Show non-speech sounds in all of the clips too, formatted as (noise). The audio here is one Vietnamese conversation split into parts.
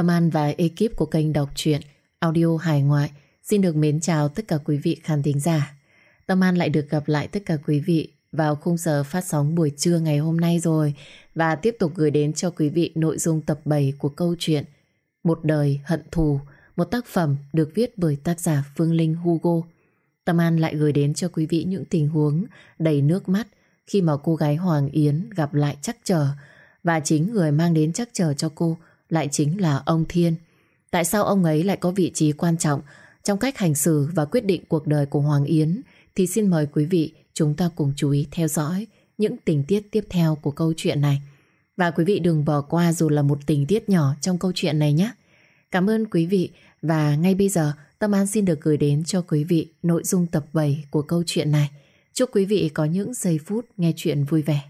Tâm An và ekip của kênh đọc truyện audio hài ngoại xin được mến chào tất cả quý vị khán thính giả. Tâm An lại được gặp lại tất cả quý vị vào khung giờ phát sóng buổi trưa ngày hôm nay rồi và tiếp tục gửi đến cho quý vị nội dung tập 7 của câu chuyện Một đời hận thù, một tác phẩm được viết bởi tác giả Phương Linh Hugo. Tâm An lại gửi đến cho quý vị những tình huống đầy nước mắt khi mà cô gái Hoàng Yến gặp lại chắc trở và chính người mang đến chắc trở cho cô lại chính là ông Thiên. Tại sao ông ấy lại có vị trí quan trọng trong cách hành xử và quyết định cuộc đời của Hoàng Yến thì xin mời quý vị chúng ta cùng chú ý theo dõi những tình tiết tiếp theo của câu chuyện này. Và quý vị đừng bỏ qua dù là một tình tiết nhỏ trong câu chuyện này nhé. Cảm ơn quý vị và ngay bây giờ, Tâm An xin được gửi đến cho quý vị nội dung tập 7 của câu chuyện này. Chúc quý vị có những giây phút nghe chuyện vui vẻ.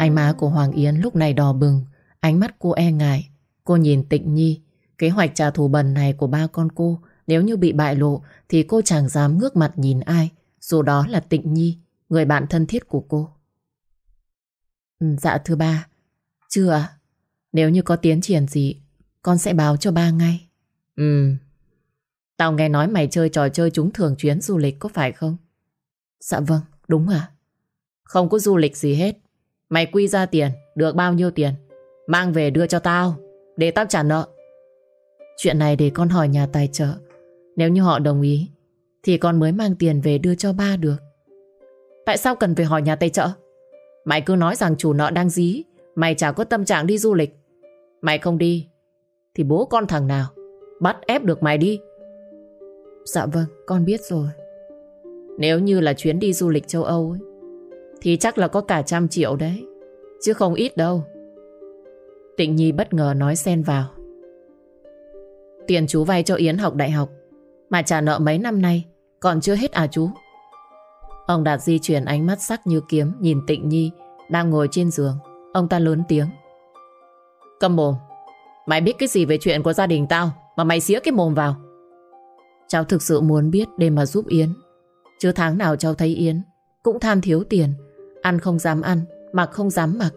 Hai má của Hoàng Yến lúc này đỏ bừng, ánh mắt cô e ngại. Cô nhìn Tịnh Nhi, kế hoạch trả thù bần này của ba con cô, nếu như bị bại lộ thì cô chẳng dám ngước mặt nhìn ai, dù đó là Tịnh Nhi, người bạn thân thiết của cô. Ừ, dạ thưa ba, chưa? Nếu như có tiến triển gì, con sẽ báo cho ba ngay. Ừ, tao nghe nói mày chơi trò chơi trúng thưởng chuyến du lịch có phải không? Dạ vâng, đúng à? Không có du lịch gì hết. Mày quy ra tiền, được bao nhiêu tiền? Mang về đưa cho tao, để tao trả nợ. Chuyện này để con hỏi nhà tài trợ. Nếu như họ đồng ý, thì con mới mang tiền về đưa cho ba được. Tại sao cần phải hỏi nhà tài trợ? Mày cứ nói rằng chủ nợ đang dí, mày chả có tâm trạng đi du lịch. Mày không đi, thì bố con thằng nào bắt ép được mày đi. Dạ vâng, con biết rồi. Nếu như là chuyến đi du lịch châu Âu ấy, thì chắc là có cả trăm triệu đấy. Chứ không ít đâu. Tịnh Nhi bất ngờ nói xen vào. Tiền chú vay cho Yến học đại học, mà trả nợ mấy năm nay, còn chưa hết à chú? Ông Đạt di chuyển ánh mắt sắc như kiếm, nhìn Tịnh Nhi đang ngồi trên giường. Ông ta lớn tiếng. Cầm mồm. Mày biết cái gì về chuyện của gia đình tao mà mày xía cái mồm vào? Cháu thực sự muốn biết để mà giúp Yến. Chứ tháng nào cháu thấy Yến cũng than thiếu tiền Ăn không dám ăn, mặc không dám mặc.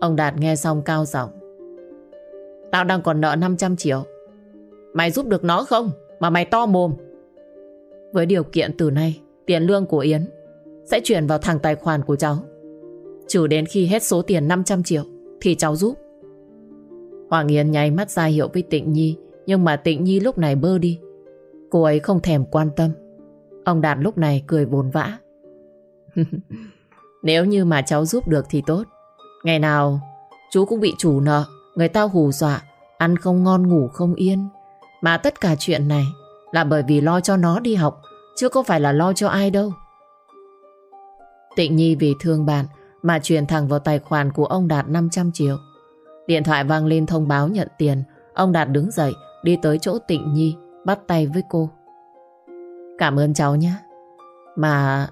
Ông Đạt nghe xong cao giọng. Tao đang còn nợ 500 triệu. Mày giúp được nó không? Mà mày to mồm. Với điều kiện từ nay, tiền lương của Yến sẽ chuyển vào thẳng tài khoản của cháu. Trừ đến khi hết số tiền 500 triệu thì cháu giúp. Hoàng Yến nháy mắt ra hiệu với Tịnh Nhi nhưng mà Tịnh Nhi lúc này bơ đi. Cô ấy không thèm quan tâm. Ông Đạt lúc này cười vồn vã. (laughs) Nếu như mà cháu giúp được thì tốt. Ngày nào chú cũng bị chủ nợ, người ta hù dọa, ăn không ngon ngủ không yên. Mà tất cả chuyện này là bởi vì lo cho nó đi học, chứ không phải là lo cho ai đâu. Tịnh Nhi vì thương bạn mà truyền thẳng vào tài khoản của ông Đạt 500 triệu. Điện thoại vang lên thông báo nhận tiền, ông Đạt đứng dậy đi tới chỗ Tịnh Nhi bắt tay với cô. Cảm ơn cháu nhé. Mà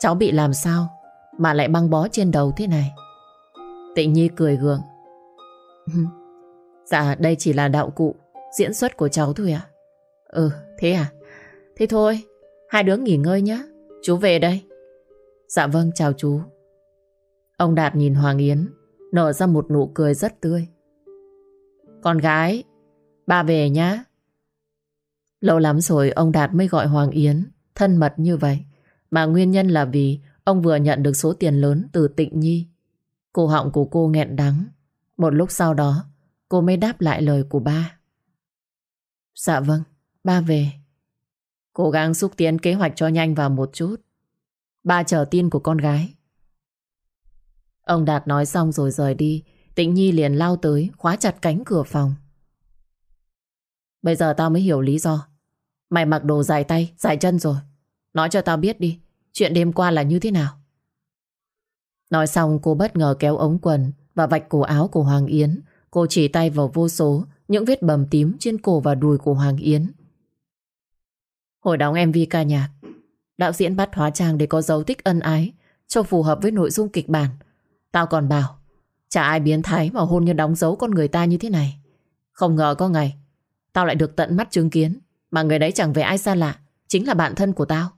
Cháu bị làm sao Mà lại băng bó trên đầu thế này? Tịnh Nhi cười gượng. (laughs) Dạ đây chỉ là đạo cụ, Diễn xuất của cháu thôi à Ừ thế à? Thế thôi, Hai đứa nghỉ ngơi nhé. Chú về đây. Dạ vâng chào chú. Ông Đạt nhìn Hoàng Yến, Nở ra một nụ cười rất tươi. Con gái, Ba về nhá. Lâu lắm rồi ông Đạt mới gọi Hoàng Yến Thân mật như vậy mà nguyên nhân là vì ông vừa nhận được số tiền lớn từ Tịnh Nhi. cô họng của cô nghẹn đắng. Một lúc sau đó, cô mới đáp lại lời của ba. Dạ vâng, ba về. Cố gắng xúc tiến kế hoạch cho nhanh vào một chút. Ba chờ tin của con gái. Ông Đạt nói xong rồi rời đi. Tịnh Nhi liền lao tới, khóa chặt cánh cửa phòng. Bây giờ tao mới hiểu lý do. Mày mặc đồ dài tay, dài chân rồi. Nói cho tao biết đi, Chuyện đêm qua là như thế nào? Nói xong, cô bất ngờ kéo ống quần Và vạch cổ áo của Hoàng Yến. Cô chỉ tay vào vô số, Những vết bầm tím trên cổ và đùi của Hoàng Yến. Hồi đóng MV ca nhạc, Đạo diễn bắt hóa trang để có dấu tích ân ái, Cho phù hợp với nội dung kịch bản. Tao còn bảo, Chả ai biến thái mà hôn như đóng dấu con người ta như thế này. Không ngờ có ngày, Tao lại được tận mắt chứng kiến, Mà người đấy chẳng về ai xa lạ, Chính là bạn thân của tao.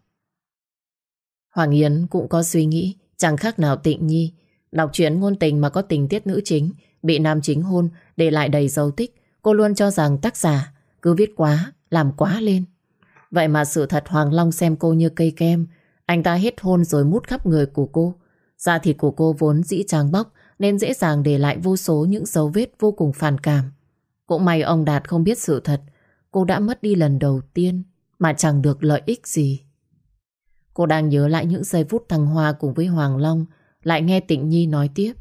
Hoàng Yến cũng có suy nghĩ Chẳng khác nào tịnh nhi. Đọc truyện ngôn tình mà có tình tiết nữ chính Bị nam chính hôn Để lại đầy dấu tích Cô luôn cho rằng tác giả Cứ viết quá, làm quá lên. Vậy mà sự thật Hoàng Long xem cô như cây kem Anh ta hết hôn rồi mút khắp người của cô. Da thịt của cô vốn dĩ trắng bóc Nên dễ dàng để lại vô số những dấu vết vô cùng phản cảm. Cũng may ông Đạt không biết sự thật Cô đã mất đi lần đầu tiên Mà chẳng được lợi ích gì. Cô đang nhớ lại những giây phút thăng hoa cùng với Hoàng Long Lại nghe Tịnh Nhi nói tiếp.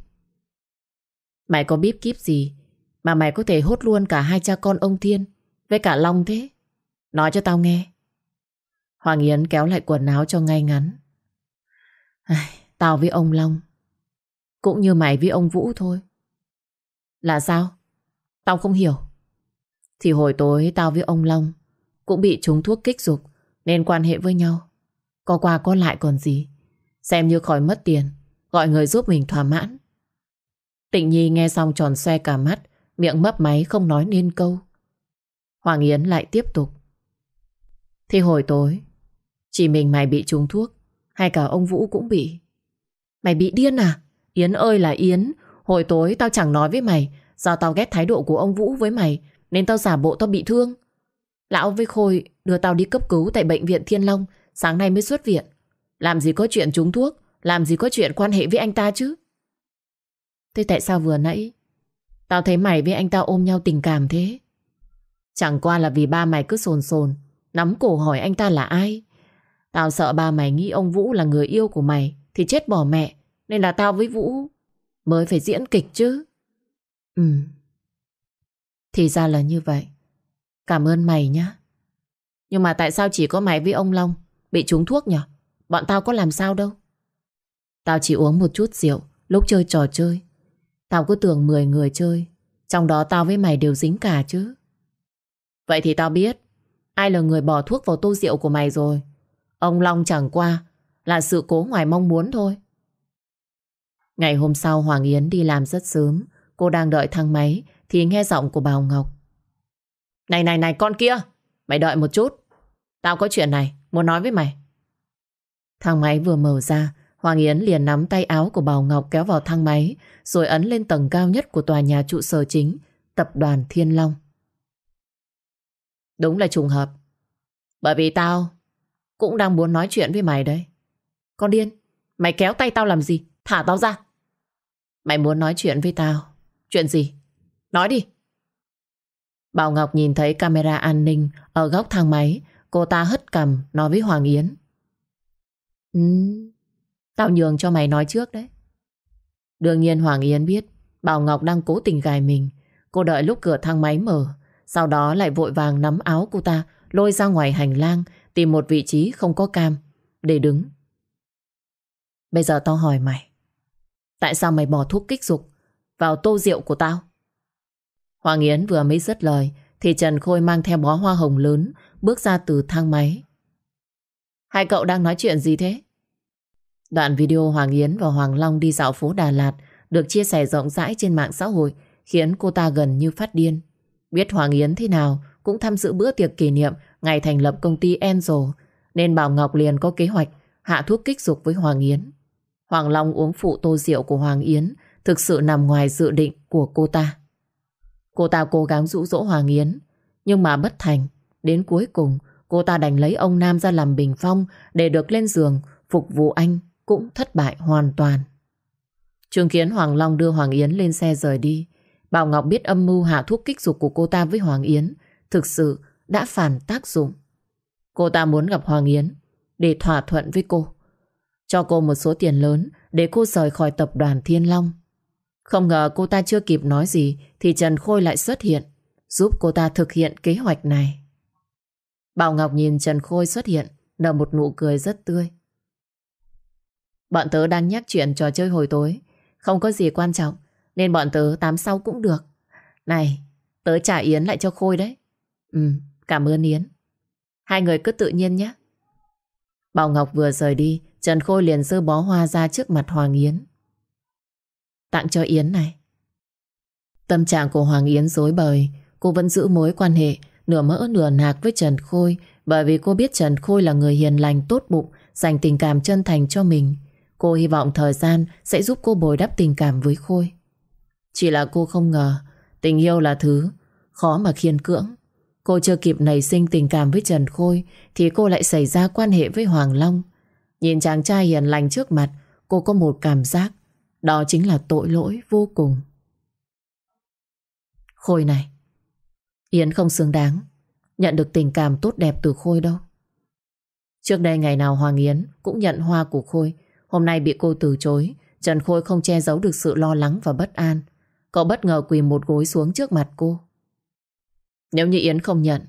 Mày có bíp kíp gì Mà mày có thể hốt luôn cả hai cha con ông Thiên Với cả Long thế? Nói cho tao nghe. Hoàng Yến kéo lại quần áo cho ngay ngắn. Ai, Tao với ông Long Cũng như mày với ông Vũ thôi. Là sao? Tao không hiểu. Thì hồi tối tao với ông Long Cũng bị trúng thuốc kích dục Nên quan hệ với nhau. Có qua có lại còn gì? Xem như khỏi mất tiền, Gọi người giúp mình thỏa mãn. Tịnh Nhi nghe xong tròn xoe cả mắt, Miệng mấp máy không nói nên câu. Hoàng Yến lại tiếp tục. Thì hồi tối, Chỉ mình mày bị trúng thuốc, Hay cả ông Vũ cũng bị. Mày bị điên à? Yến ơi là Yến, Hồi tối tao chẳng nói với mày, Do tao ghét thái độ của ông Vũ với mày, Nên tao giả bộ tao bị thương. Lão với Khôi đưa tao đi cấp cứu Tại bệnh viện Thiên Long Sáng nay mới xuất viện. Làm gì có chuyện trúng thuốc? Làm gì có chuyện quan hệ với anh ta chứ? Thế tại sao vừa nãy Tao thấy mày với anh ta ôm nhau tình cảm thế? Chẳng qua là vì ba mày cứ sồn sồn, Nắm cổ hỏi anh ta là ai. Tao sợ ba mày nghĩ ông Vũ là người yêu của mày Thì chết bỏ mẹ, Nên là tao với Vũ Mới phải diễn kịch chứ. Ừ. Thì ra là như vậy. Cảm ơn mày nhá. Nhưng mà tại sao chỉ có mày với ông Long? Bị trúng thuốc nhỉ Bọn tao có làm sao đâu. Tao chỉ uống một chút rượu, Lúc chơi trò chơi. Tao cứ tưởng 10 người chơi, Trong đó tao với mày đều dính cả chứ. Vậy thì tao biết, Ai là người bỏ thuốc vào tô rượu của mày rồi? Ông Long chẳng qua Là sự cố ngoài mong muốn thôi. Ngày hôm sau Hoàng Yến đi làm rất sớm, Cô đang đợi thang máy Thì nghe giọng của bà Ngọc. Này này này, con kia, Mày đợi một chút. Tao có chuyện này muốn nói với mày Thang máy vừa mở ra Hoàng Yến liền nắm tay áo của Bảo Ngọc kéo vào thang máy rồi ấn lên tầng cao nhất của tòa nhà trụ sở chính tập đoàn Thiên Long. Đúng là trùng hợp. Bởi vì tao cũng đang muốn nói chuyện với mày đấy. Con điên, mày kéo tay tao làm gì? Thả tao ra. Mày muốn nói chuyện với tao. Chuyện gì? Nói đi. Bảo Ngọc nhìn thấy camera an ninh ở góc thang máy. Cô ta hất cầm nói với Hoàng Yến. Ừ, Tao nhường cho mày nói trước đấy. Đương nhiên Hoàng Yến biết Bảo Ngọc đang cố tình gài mình. Cô đợi lúc cửa thang máy mở. Sau đó lại vội vàng nắm áo cô ta lôi ra ngoài hành lang tìm một vị trí không có cam để đứng. Bây giờ tao hỏi mày. Tại sao mày bỏ thuốc kích dục vào tô rượu của tao? Hoàng Yến vừa mới dứt lời thì Trần Khôi mang theo bó hoa hồng lớn bước ra từ thang máy. Hai cậu đang nói chuyện gì thế? Đoạn video Hoàng Yến và Hoàng Long đi dạo phố Đà Lạt được chia sẻ rộng rãi trên mạng xã hội khiến cô ta gần như phát điên. Biết Hoàng Yến thế nào cũng tham dự bữa tiệc kỷ niệm ngày thành lập công ty Angel nên Bảo Ngọc liền có kế hoạch hạ thuốc kích dục với Hoàng Yến. Hoàng Long uống phụ tô rượu của Hoàng Yến thực sự nằm ngoài dự định của cô ta. Cô ta cố gắng dụ dỗ Hoàng Yến nhưng mà bất thành. Đến cuối cùng, cô ta đành lấy ông Nam ra làm bình phong để được lên giường, phục vụ anh cũng thất bại hoàn toàn. Chứng kiến Hoàng Long đưa Hoàng Yến lên xe rời đi. Bảo Ngọc biết âm mưu hạ thuốc kích dục của cô ta với Hoàng Yến, thực sự đã phản tác dụng. Cô ta muốn gặp Hoàng Yến để thỏa thuận với cô. Cho cô một số tiền lớn để cô rời khỏi tập đoàn Thiên Long. Không ngờ cô ta chưa kịp nói gì thì Trần Khôi lại xuất hiện, giúp cô ta thực hiện kế hoạch này. Bảo Ngọc nhìn Trần Khôi xuất hiện, nở một nụ cười rất tươi. Bọn tớ đang nhắc chuyện trò chơi hồi tối, Không có gì quan trọng, Nên bọn tớ tám sau cũng được. Này, tớ trả Yến lại cho Khôi đấy. Ừ cảm ơn Yến. Hai người cứ tự nhiên nhé. Bảo Ngọc vừa rời đi, Trần Khôi liền dơ bó hoa ra trước mặt Hoàng Yến. Tặng cho Yến này. Tâm trạng của Hoàng Yến dối bời, Cô vẫn giữ mối quan hệ nửa mỡ nửa nạc với Trần Khôi bởi vì cô biết Trần Khôi là người hiền lành tốt bụng, dành tình cảm chân thành cho mình. Cô hy vọng thời gian sẽ giúp cô bồi đắp tình cảm với Khôi. Chỉ là cô không ngờ tình yêu là thứ khó mà khiên cưỡng. Cô chưa kịp nảy sinh tình cảm với Trần Khôi thì cô lại xảy ra quan hệ với Hoàng Long. Nhìn chàng trai hiền lành trước mặt, cô có một cảm giác đó chính là tội lỗi vô cùng. Khôi này, Yến không xứng đáng nhận được tình cảm tốt đẹp từ Khôi đâu. Trước đây ngày nào Hoàng Yến cũng nhận hoa của Khôi, hôm nay bị cô từ chối, Trần Khôi không che giấu được sự lo lắng và bất an. Cậu bất ngờ quỳ một gối xuống trước mặt cô. Nếu như Yến không nhận,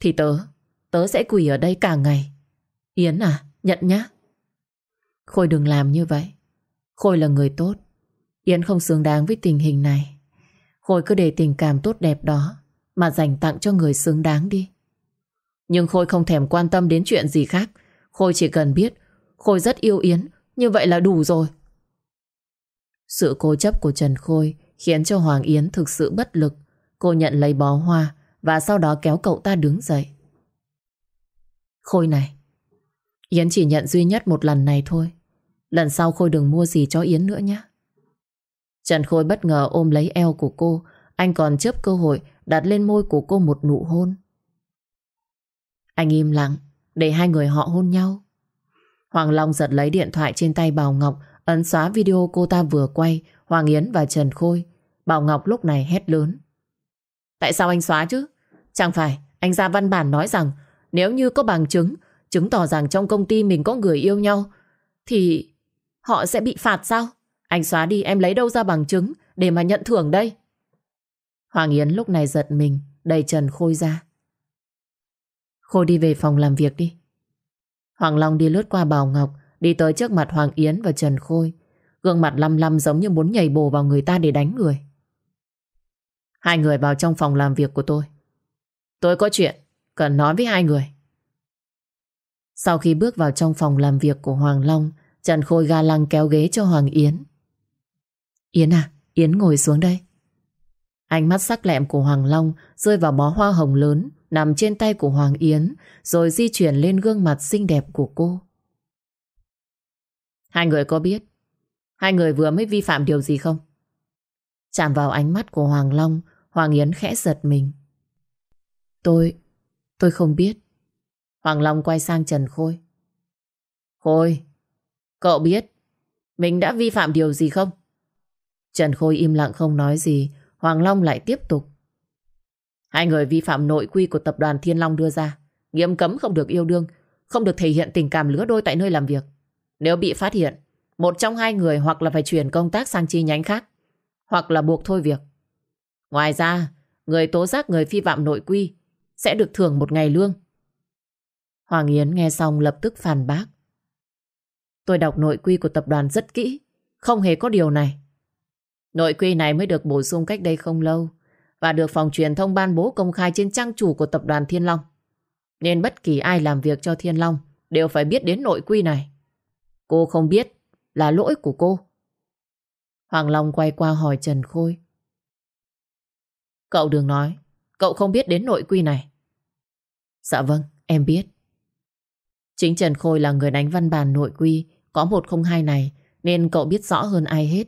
thì tớ, tớ sẽ quỳ ở đây cả ngày. Yến à, nhận nhá. Khôi đừng làm như vậy. Khôi là người tốt. Yến không xứng đáng với tình hình này. Khôi cứ để tình cảm tốt đẹp đó mà dành tặng cho người xứng đáng đi. Nhưng Khôi không thèm quan tâm đến chuyện gì khác. Khôi chỉ cần biết Khôi rất yêu Yến, như vậy là đủ rồi. Sự cố chấp của Trần Khôi khiến cho Hoàng Yến thực sự bất lực. Cô nhận lấy bó hoa và sau đó kéo cậu ta đứng dậy. Khôi này, Yến chỉ nhận duy nhất một lần này thôi. Lần sau Khôi đừng mua gì cho Yến nữa nhé. Trần Khôi bất ngờ ôm lấy eo của cô, anh còn chấp cơ hội đặt lên môi của cô một nụ hôn. Anh im lặng, để hai người họ hôn nhau. Hoàng Long giật lấy điện thoại trên tay Bảo Ngọc, ấn xóa video cô ta vừa quay, Hoàng Yến và Trần Khôi. Bảo Ngọc lúc này hét lớn. Tại sao anh xóa chứ? Chẳng phải anh ra văn bản nói rằng nếu như có bằng chứng, chứng tỏ rằng trong công ty mình có người yêu nhau, thì họ sẽ bị phạt sao? Anh xóa đi em lấy đâu ra bằng chứng để mà nhận thưởng đây? Hoàng Yến lúc này giật mình, đẩy Trần Khôi ra. Khôi đi về phòng làm việc đi. Hoàng Long đi lướt qua Bảo Ngọc, đi tới trước mặt Hoàng Yến và Trần Khôi. Gương mặt lăm lăm giống như muốn nhảy bổ vào người ta để đánh người. Hai người vào trong phòng làm việc của tôi. Tôi có chuyện, cần nói với hai người. Sau khi bước vào trong phòng làm việc của Hoàng Long, Trần Khôi ga lăng kéo ghế cho Hoàng Yến. Yến à, Yến ngồi xuống đây. Ánh mắt sắc lẹm của Hoàng Long rơi vào bó hoa hồng lớn nằm trên tay của Hoàng Yến rồi di chuyển lên gương mặt xinh đẹp của cô. Hai người có biết hai người vừa mới vi phạm điều gì không? Chạm vào ánh mắt của Hoàng Long Hoàng Yến khẽ giật mình. Tôi, tôi không biết. Hoàng Long quay sang Trần Khôi. Khôi, cậu biết mình đã vi phạm điều gì không? Trần Khôi im lặng không nói gì Hoàng Long lại tiếp tục. Hai người vi phạm nội quy của tập đoàn Thiên Long đưa ra. Nghiêm cấm không được yêu đương, không được thể hiện tình cảm lứa đôi tại nơi làm việc. Nếu bị phát hiện, một trong hai người hoặc là phải chuyển công tác sang chi nhánh khác, hoặc là buộc thôi việc. Ngoài ra, người tố giác người vi phạm nội quy sẽ được thưởng một ngày lương. Hoàng Yến nghe xong lập tức phản bác. Tôi đọc nội quy của tập đoàn rất kỹ, không hề có điều này. Nội quy này mới được bổ sung cách đây không lâu và được phòng truyền thông ban bố công khai trên trang chủ của tập đoàn Thiên Long. Nên bất kỳ ai làm việc cho Thiên Long đều phải biết đến nội quy này. Cô không biết là lỗi của cô. Hoàng Long quay qua hỏi Trần Khôi. Cậu đừng nói, cậu không biết đến nội quy này. Dạ vâng, em biết. Chính Trần Khôi là người đánh văn bản nội quy có 102 này nên cậu biết rõ hơn ai hết.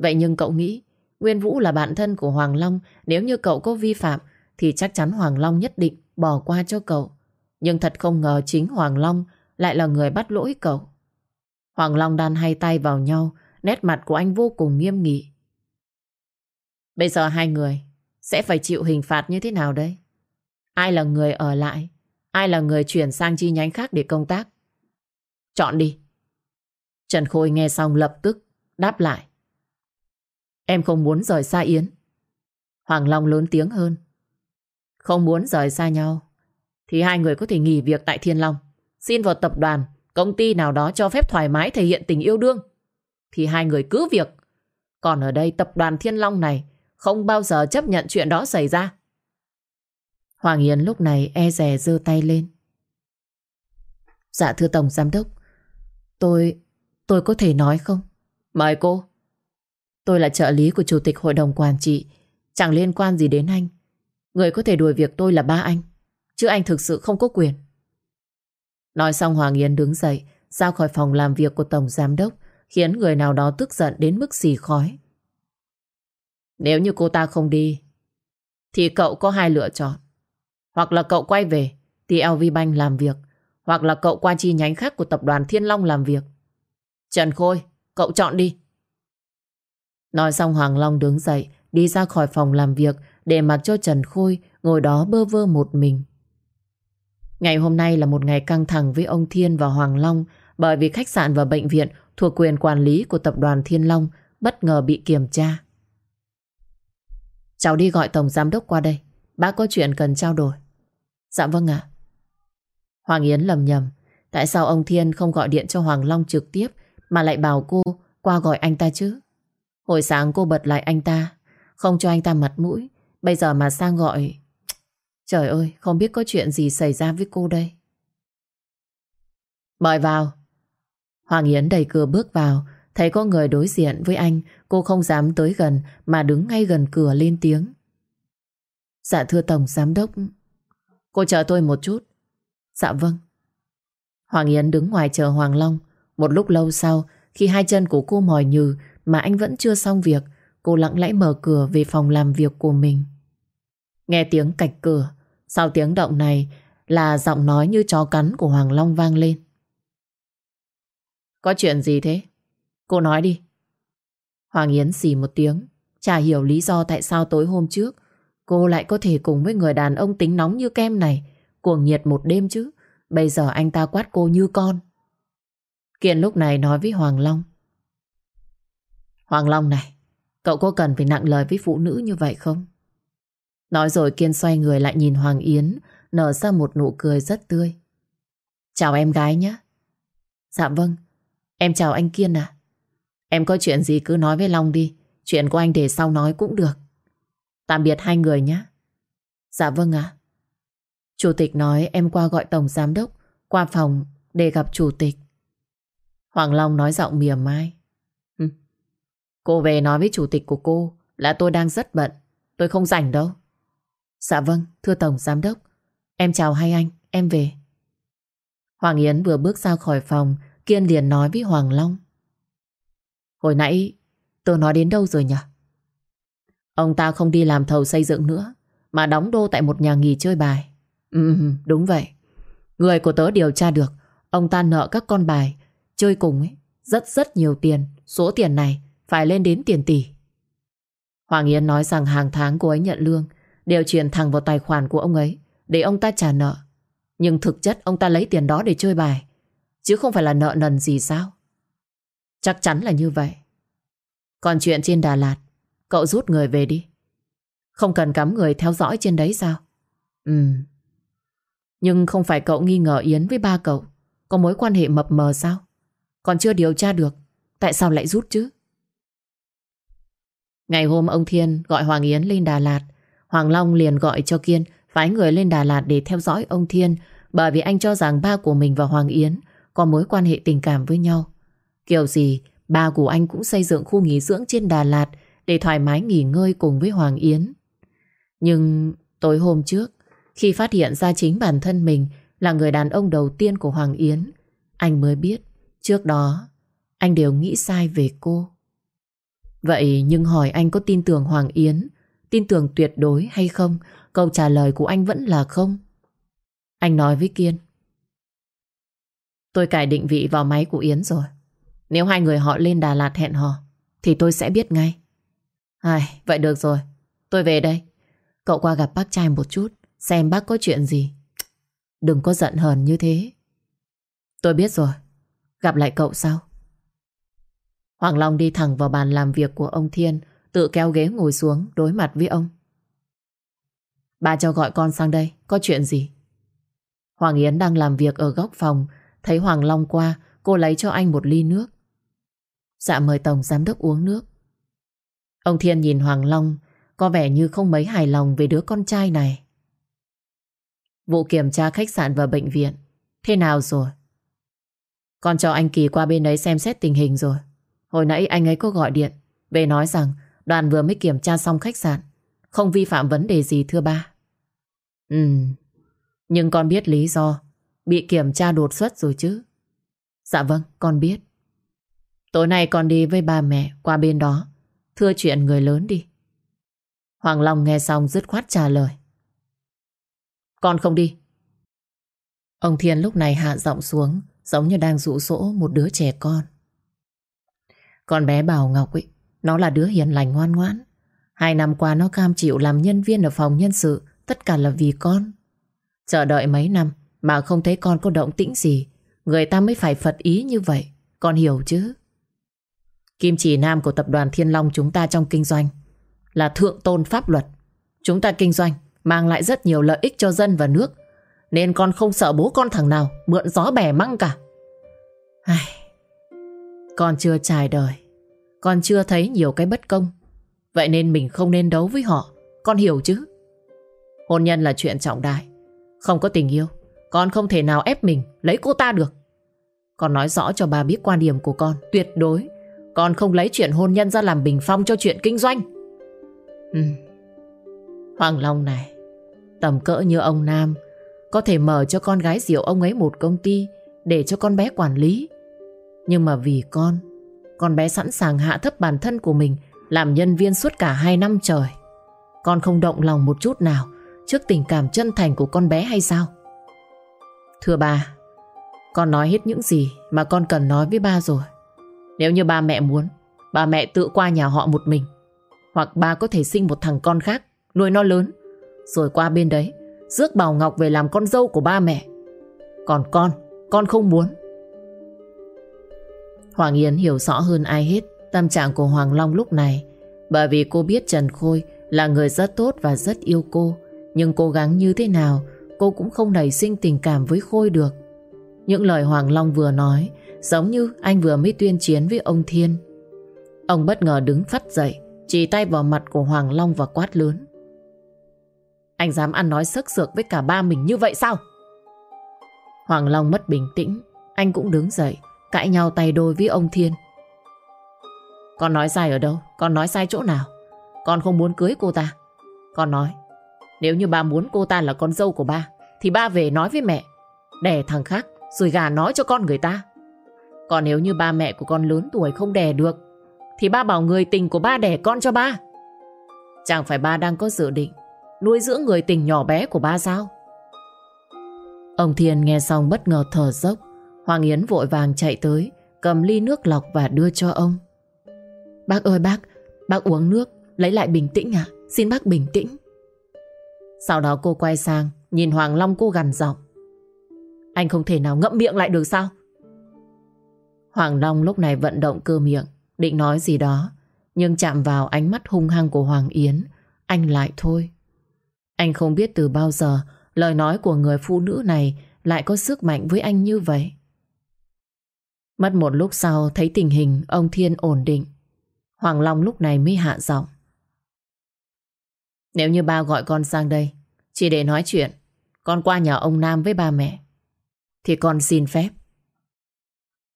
Vậy nhưng cậu nghĩ, Nguyên Vũ là bạn thân của Hoàng Long, Nếu như cậu có vi phạm, Thì chắc chắn Hoàng Long nhất định bỏ qua cho cậu. Nhưng thật không ngờ chính Hoàng Long Lại là người bắt lỗi cậu. Hoàng Long đan hai tay vào nhau, Nét mặt của anh vô cùng nghiêm nghị. Bây giờ hai người Sẽ phải chịu hình phạt như thế nào đây? Ai là người ở lại? Ai là người chuyển sang chi nhánh khác để công tác? Chọn đi. Trần Khôi nghe xong lập tức Đáp lại. Em không muốn rời xa Yến. Hoàng Long lớn tiếng hơn. Không muốn rời xa nhau, thì hai người có thể nghỉ việc tại Thiên Long. Xin vào tập đoàn, công ty nào đó cho phép thoải mái thể hiện tình yêu đương. Thì hai người cứ việc. Còn ở đây tập đoàn Thiên Long này không bao giờ chấp nhận chuyện đó xảy ra. Hoàng Yến lúc này e rè giơ tay lên. Dạ thưa Tổng Giám Đốc, tôi, tôi có thể nói không? Mời cô. Tôi là trợ lý của Chủ tịch Hội đồng Quản trị Chẳng liên quan gì đến anh Người có thể đuổi việc tôi là ba anh. Chứ anh thực sự không có quyền. Nói xong Hoàng Yến đứng dậy, ra khỏi phòng làm việc của Tổng Giám Đốc, khiến người nào đó tức giận đến mức xì khói. Nếu như cô ta không đi, thì cậu có hai lựa chọn. Hoặc là cậu quay về, thì LV Bank làm việc, hoặc là cậu qua chi nhánh khác của tập đoàn Thiên Long làm việc. Trần Khôi, cậu chọn đi. Nói xong Hoàng Long đứng dậy, đi ra khỏi phòng làm việc để mặc cho Trần Khôi ngồi đó bơ vơ một mình. Ngày hôm nay là một ngày căng thẳng với ông Thiên và Hoàng Long bởi vì khách sạn và bệnh viện thuộc quyền quản lý của tập đoàn Thiên Long bất ngờ bị kiểm tra. Cháu đi gọi Tổng Giám Đốc qua đây. Bác có chuyện cần trao đổi. Dạ vâng ạ. Hoàng Yến lầm nhầm. Tại sao ông Thiên không gọi điện cho Hoàng Long trực tiếp mà lại bảo cô qua gọi anh ta chứ? Hồi sáng cô bật lại anh ta, không cho anh ta mặt mũi. Bây giờ mà sang gọi... Trời ơi, không biết có chuyện gì xảy ra với cô đây. Mời vào. Hoàng Yến đẩy cửa bước vào, thấy có người đối diện với anh, cô không dám tới gần mà đứng ngay gần cửa lên tiếng. Dạ thưa Tổng Giám Đốc, cô chờ tôi một chút. Dạ vâng. Hoàng Yến đứng ngoài chờ Hoàng Long. Một lúc lâu sau, khi hai chân của cô mỏi nhừ mà anh vẫn chưa xong việc, cô lặng lẽ mở cửa về phòng làm việc của mình. Nghe tiếng cạch cửa, sau tiếng động này là giọng nói như chó cắn của Hoàng Long vang lên. Có chuyện gì thế? Cô nói đi. Hoàng Yến xì một tiếng, chả hiểu lý do tại sao tối hôm trước cô lại có thể cùng với người đàn ông tính nóng như kem này cuồng nhiệt một đêm chứ. Bây giờ anh ta quát cô như con. Kiện lúc này nói với Hoàng Long. Hoàng Long này, cậu có cần phải nặng lời với phụ nữ như vậy không? Nói rồi Kiên xoay người lại nhìn Hoàng Yến, nở ra một nụ cười rất tươi. Chào em gái nhé. Dạ vâng, em chào anh Kiên à. Em có chuyện gì cứ nói với Long đi, chuyện của anh để sau nói cũng được. Tạm biệt hai người nhé. Dạ vâng ạ. Chủ tịch nói em qua gọi tổng giám đốc qua phòng để gặp chủ tịch. Hoàng Long nói giọng mỉa mai. Cô về nói với chủ tịch của cô là tôi đang rất bận. Tôi không rảnh đâu. Dạ vâng, thưa tổng giám đốc. Em chào hai anh, em về. Hoàng Yến vừa bước ra khỏi phòng, Kiên liền nói với Hoàng Long. Hồi nãy tôi nói đến đâu rồi nhỉ? Ông ta không đi làm thầu xây dựng nữa, mà đóng đô tại một nhà nghỉ chơi bài. Ừ, đúng vậy. Người của tớ điều tra được, ông ta nợ các con bài, chơi cùng ấy, rất rất nhiều tiền. Số tiền này phải lên đến tiền tỷ. Hoàng Yến nói rằng hàng tháng cô ấy nhận lương, đều chuyển thẳng vào tài khoản của ông ấy, để ông ta trả nợ. Nhưng thực chất ông ta lấy tiền đó để chơi bài, chứ không phải là nợ nần gì sao? Chắc chắn là như vậy. Còn chuyện trên Đà Lạt, cậu rút người về đi. Không cần cắm người theo dõi trên đấy sao? Ừ, nhưng không phải cậu nghi ngờ Yến với ba cậu Có mối quan hệ mập mờ sao Còn chưa điều tra được Tại sao lại rút chứ Ngày hôm ông Thiên gọi Hoàng Yến lên Đà Lạt Hoàng Long liền gọi cho Kiên Phái người lên Đà Lạt để theo dõi ông Thiên Bởi vì anh cho rằng ba của mình và Hoàng Yến Có mối quan hệ tình cảm với nhau Kiểu gì Ba của anh cũng xây dựng khu nghỉ dưỡng trên Đà Lạt Để thoải mái nghỉ ngơi cùng với Hoàng Yến Nhưng tối hôm trước khi phát hiện ra chính bản thân mình là người đàn ông đầu tiên của Hoàng Yến, anh mới biết trước đó anh đều nghĩ sai về cô. Vậy nhưng hỏi anh có tin tưởng Hoàng Yến, tin tưởng tuyệt đối hay không? Câu trả lời của anh vẫn là không. Anh nói với Kiên. Tôi cải định vị vào máy của Yến rồi. Nếu hai người họ lên Đà Lạt hẹn hò, thì tôi sẽ biết ngay. Ai, vậy được rồi. Tôi về đây. Cậu qua gặp bác trai một chút. Xem bác có chuyện gì Đừng có giận hờn như thế Tôi biết rồi Gặp lại cậu sau Hoàng Long đi thẳng vào bàn làm việc của ông Thiên, Tự kéo ghế ngồi xuống, Đối mặt với ông. Bà cho gọi con sang đây, Có chuyện gì? Hoàng Yến đang làm việc ở góc phòng, Thấy Hoàng Long qua, Cô lấy cho anh một ly nước. Dạ mời Tổng Giám đốc uống nước. Ông Thiên nhìn Hoàng Long, Có vẻ như không mấy hài lòng về đứa con trai này. Vụ kiểm tra khách sạn và bệnh viện. Thế nào rồi? Con cho anh Kỳ qua bên đấy xem xét tình hình rồi. Hồi nãy anh ấy có gọi điện Về nói rằng đoàn vừa mới kiểm tra xong khách sạn Không vi phạm vấn đề gì thưa ba Ừ, nhưng con biết lý do bị kiểm tra đột xuất rồi chứ. Dạ vâng, con biết. Tối nay con đi với ba mẹ qua bên đó. Thưa chuyện người lớn đi. Hoàng Long nghe xong dứt khoát trả lời. Con không đi. Ông Thiên lúc này hạ giọng xuống giống như đang dụ dỗ một đứa trẻ con. Con bé Bảo Ngọc ấy, nó là đứa hiền lành ngoan ngoãn. Hai năm qua nó cam chịu làm nhân viên ở phòng nhân sự, tất cả là vì con. Chờ đợi mấy năm mà không thấy con có động tĩnh gì, người ta mới phải phật ý như vậy. Con hiểu chứ? Kim chỉ nam của tập đoàn Thiên Long chúng ta trong kinh doanh là thượng tôn pháp luật. Chúng ta kinh doanh mang lại rất nhiều lợi ích cho dân và nước. Nên con không sợ bố con thằng nào mượn gió bẻ măng cả. Ai... Con chưa trải đời. Con chưa thấy nhiều cái bất công. Vậy nên mình không nên đấu với họ. Con hiểu chứ? Hôn nhân là chuyện trọng đại. Không có tình yêu. Con không thể nào ép mình lấy cô ta được. Con nói rõ cho bà biết quan điểm của con. Tuyệt đối. Con không lấy chuyện hôn nhân ra làm bình phong cho chuyện kinh doanh. Ừ. Hoàng Long này. Tầm cỡ như ông Nam có thể mở cho con gái diệu ông ấy một công ty để cho con bé quản lý. Nhưng mà vì con, con bé sẵn sàng hạ thấp bản thân của mình làm nhân viên suốt cả hai năm trời. Con không động lòng một chút nào trước tình cảm chân thành của con bé hay sao? Thưa bà, con nói hết những gì mà con cần nói với ba rồi. Nếu như ba mẹ muốn, ba mẹ tự qua nhà họ một mình. Hoặc ba có thể sinh một thằng con khác, nuôi nó lớn. Rồi qua bên đấy, rước Bảo Ngọc về làm con dâu của ba mẹ. Còn con, con không muốn. Hoàng Yến hiểu rõ hơn ai hết tâm trạng của Hoàng Long lúc này. Bởi vì cô biết Trần Khôi là người rất tốt và rất yêu cô. Nhưng cố gắng như thế nào, cô cũng không nảy sinh tình cảm với Khôi được. Những lời Hoàng Long vừa nói giống như anh vừa mới tuyên chiến với ông Thiên. Ông bất ngờ đứng phát dậy, chỉ tay vào mặt của Hoàng Long và quát lớn. Anh dám ăn nói sức sược với cả ba mình như vậy sao? Hoàng Long mất bình tĩnh, anh cũng đứng dậy, cãi nhau tay đôi với ông Thiên. Con nói sai ở đâu? Con nói sai chỗ nào? Con không muốn cưới cô ta. Con nói, nếu như ba muốn cô ta là con dâu của ba, thì ba về nói với mẹ, đẻ thằng khác, rồi gà nói cho con người ta. Còn nếu như ba mẹ của con lớn tuổi không đẻ được, thì ba bảo người tình của ba đẻ con cho ba. Chẳng phải ba đang có dự định nuôi dưỡng người tình nhỏ bé của ba sao? Ông Thiên nghe xong bất ngờ thở dốc. Hoàng Yến vội vàng chạy tới, cầm ly nước lọc và đưa cho ông. Bác ơi bác, bác uống nước, lấy lại bình tĩnh ạ, xin bác bình tĩnh. Sau đó cô quay sang, nhìn Hoàng Long cô gằn giọng. Anh không thể nào ngậm miệng lại được sao? Hoàng Long lúc này vận động cơ miệng, định nói gì đó, nhưng chạm vào ánh mắt hung hăng của Hoàng Yến, anh lại thôi. Anh không biết từ bao giờ lời nói của người phụ nữ này lại có sức mạnh với anh như vậy. Mất một lúc sau, thấy tình hình, ông Thiên ổn định. Hoàng Long lúc này mới hạ giọng. Nếu như ba gọi con sang đây, chỉ để nói chuyện, con qua nhà ông Nam với ba mẹ, thì con xin phép.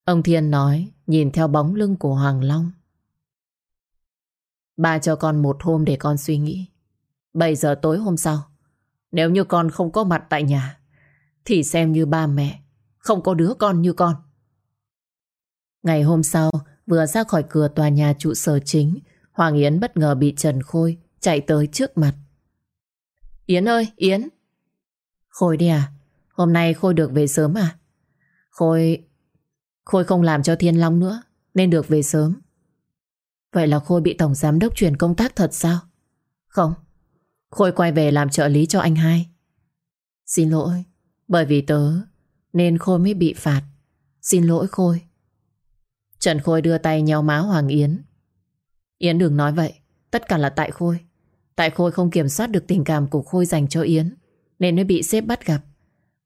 Ông Thiên nói, nhìn theo bóng lưng của Hoàng Long. Ba cho con một hôm để con suy nghĩ. 7 giờ tối hôm sau, Nếu như con không có mặt tại nhà, Thì xem như ba mẹ Không có đứa con như con Ngày hôm sau Vừa ra khỏi cửa tòa nhà trụ sở chính Hoàng Yến bất ngờ bị Trần Khôi Chạy tới trước mặt. Yến ơi Yến. Khôi đi à? Hôm nay Khôi được về sớm à? Khôi Khôi không làm cho Thiên Long nữa Nên được về sớm. Vậy là Khôi bị Tổng Giám Đốc chuyển công tác thật sao? Không. Khôi quay về làm trợ lý cho anh hai. Xin lỗi, bởi vì tớ nên Khôi mới bị phạt. Xin lỗi Khôi. Trần Khôi đưa tay nhéo má Hoàng Yến. Yến đừng nói vậy, tất cả là tại Khôi. Tại Khôi không kiểm soát được tình cảm của Khôi dành cho Yến, nên mới bị sếp bắt gặp.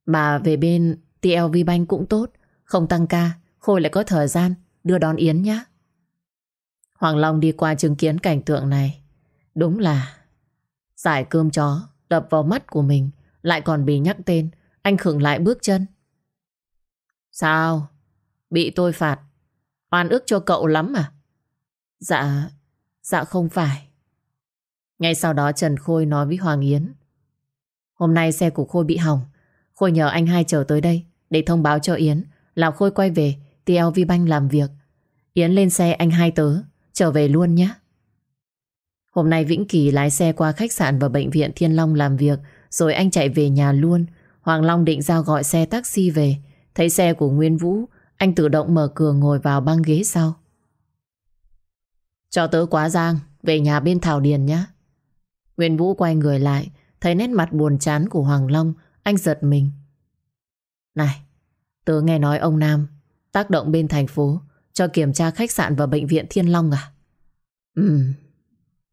Mà về bên TLV Bank cũng tốt, không tăng ca, Khôi lại có thời gian đưa đón Yến nhé. Hoàng Long đi qua chứng kiến cảnh tượng này. Đúng là Giải cơm chó đập vào mắt của mình lại còn bị nhắc tên. Anh khựng lại bước chân. Sao? Bị tôi phạt. Oan ức cho cậu lắm à? Dạ, dạ không phải. Ngay sau đó Trần Khôi nói với Hoàng Yến. Hôm nay xe của Khôi bị hỏng. Khôi nhờ anh hai chờ tới đây để thông báo cho Yến là Khôi quay về TLV Bank làm việc. Yến lên xe anh hai tớ, trở về luôn nhé. Hôm nay Vĩnh Kỳ lái xe qua khách sạn và bệnh viện Thiên Long làm việc, rồi anh chạy về nhà luôn. Hoàng Long định giao gọi xe taxi về. Thấy xe của Nguyên Vũ, anh tự động mở cửa ngồi vào băng ghế sau. Cho tớ quá giang, về nhà bên Thảo Điền nhé. Nguyên Vũ quay người lại, thấy nét mặt buồn chán của Hoàng Long, anh giật mình. Này, tớ nghe nói ông Nam tác động bên thành phố cho kiểm tra khách sạn và bệnh viện Thiên Long à? Ừ,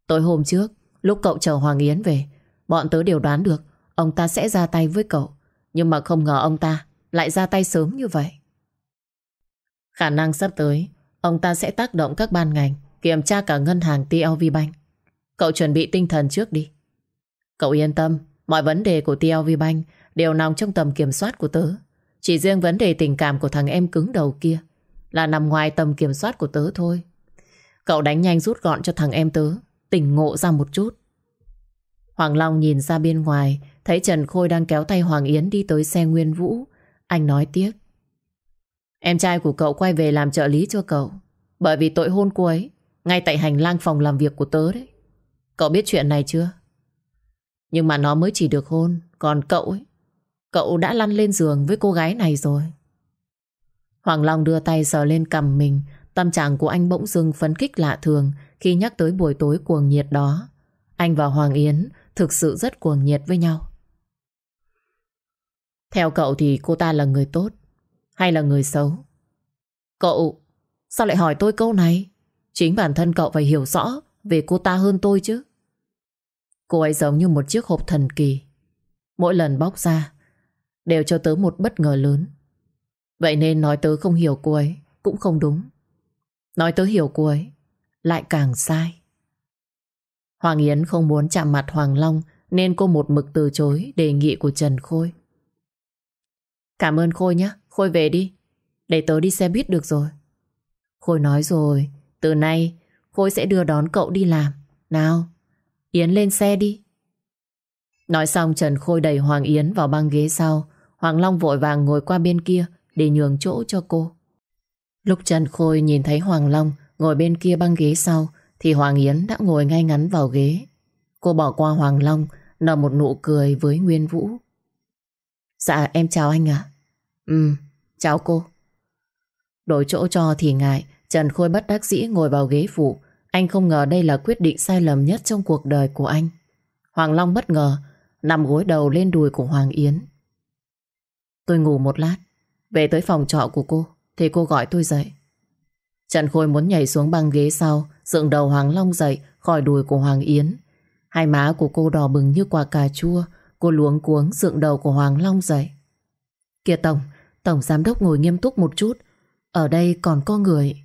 tối hôm trước, lúc cậu chờ Hoàng Yến về, bọn tớ đều đoán được ông ta sẽ ra tay với cậu. Nhưng mà không ngờ ông ta lại ra tay sớm như vậy. Khả năng sắp tới, ông ta sẽ tác động các ban ngành kiểm tra cả ngân hàng TLV Bank. Cậu chuẩn bị tinh thần trước đi. Cậu yên tâm, mọi vấn đề của TLV Bank đều nằm trong tầm kiểm soát của tớ. Chỉ riêng vấn đề tình cảm của thằng em cứng đầu kia là nằm ngoài tầm kiểm soát của tớ thôi. Cậu đánh nhanh rút gọn cho thằng em tớ, tỉnh ngộ ra một chút. Hoàng Long nhìn ra bên ngoài, thấy Trần Khôi đang kéo tay Hoàng Yến đi tới xe Nguyên Vũ. Anh nói tiếc. Em trai của cậu quay về làm trợ lý cho cậu. Bởi vì tội hôn cô ấy, ngay tại hành lang phòng làm việc của tớ đấy. Cậu biết chuyện này chưa? Nhưng mà nó mới chỉ được hôn, còn cậu ấy, cậu đã lăn lên giường với cô gái này rồi. Hoàng Long đưa tay sờ lên cầm mình, tâm trạng của anh bỗng dưng phấn khích lạ thường khi nhắc tới buổi tối cuồng nhiệt đó. Anh và Hoàng Yến thực sự rất cuồng nhiệt với nhau. Theo cậu thì cô ta là người tốt hay là người xấu? Cậu, sao lại hỏi tôi câu này? Chính bản thân cậu phải hiểu rõ về cô ta hơn tôi chứ. Cô ấy giống như một chiếc hộp thần kỳ. Mỗi lần bóc ra đều cho tớ một bất ngờ lớn. Vậy nên nói tớ không hiểu cô ấy cũng không đúng. Nói tớ hiểu cô ấy lại càng sai. Hoàng Yến không muốn chạm mặt Hoàng Long nên cô một mực từ chối đề nghị của Trần Khôi. Cảm ơn Khôi nhé, Khôi về đi. Để tớ đi xe buýt được rồi. Khôi nói rồi, từ nay Khôi sẽ đưa đón cậu đi làm. Nào, Yến lên xe đi. Nói xong Trần Khôi đẩy Hoàng Yến vào băng ghế sau. Hoàng Long vội vàng ngồi qua bên kia để nhường chỗ cho cô. Lúc Trần Khôi nhìn thấy Hoàng Long ngồi bên kia băng ghế sau thì Hoàng Yến đã ngồi ngay ngắn vào ghế. Cô bỏ qua Hoàng Long nở một nụ cười với Nguyên Vũ. Dạ em chào anh ạ. Ừ, chào cô. Đổi chỗ cho thì ngại, Trần Khôi bất đắc dĩ ngồi vào ghế phụ. Anh không ngờ đây là quyết định sai lầm nhất trong cuộc đời của anh. Hoàng Long bất ngờ nằm gối đầu lên đùi của Hoàng Yến. Tôi ngủ một lát, về tới phòng trọ của cô, thì cô gọi tôi dậy. Trần Khôi muốn nhảy xuống băng ghế sau, dựng đầu Hoàng Long dậy khỏi đùi của Hoàng Yến. Hai má của cô đỏ bừng như quả cà chua, cô luống cuống dựng đầu của Hoàng Long dậy. Kìa Tổng, Tổng Giám Đốc ngồi nghiêm túc một chút, ở đây còn có người.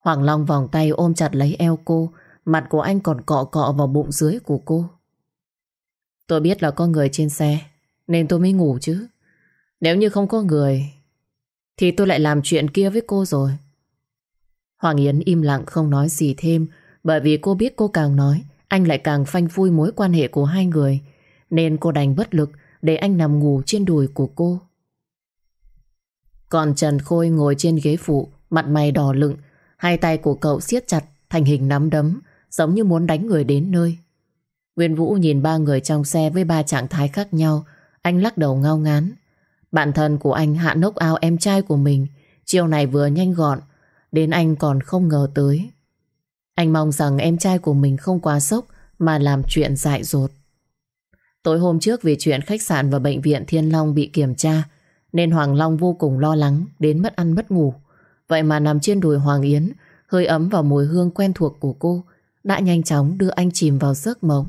Hoàng Long vòng tay ôm chặt lấy eo cô, mặt của anh còn cọ cọ vào bụng dưới của cô. Tôi biết là có người trên xe, nên tôi mới ngủ chứ. Nếu như không có người, thì tôi lại làm chuyện kia với cô rồi. Hoàng Yến im lặng không nói gì thêm, bởi vì cô biết cô càng nói, anh lại càng phanh phui mối quan hệ của hai người, nên cô đành bất lực để anh nằm ngủ trên đùi của cô. Còn Trần Khôi ngồi trên ghế phụ, mặt mày đỏ lựng, hai tay của cậu siết chặt thành hình nắm đấm, giống như muốn đánh người đến nơi. Nguyên Vũ nhìn ba người trong xe với ba trạng thái khác nhau, anh lắc đầu ngao ngán. Bạn thân của anh hạ nốc ao em trai của mình, chiều này vừa nhanh gọn, đến anh còn không ngờ tới. Anh mong rằng em trai của mình không quá sốc mà làm chuyện dại dột. Tối hôm trước vì chuyện khách sạn và bệnh viện Thiên Long bị kiểm tra, nên Hoàng Long vô cùng lo lắng đến mất ăn mất ngủ. Vậy mà nằm trên đùi Hoàng Yến, hơi ấm vào mùi hương quen thuộc của cô, đã nhanh chóng đưa anh chìm vào giấc mộng.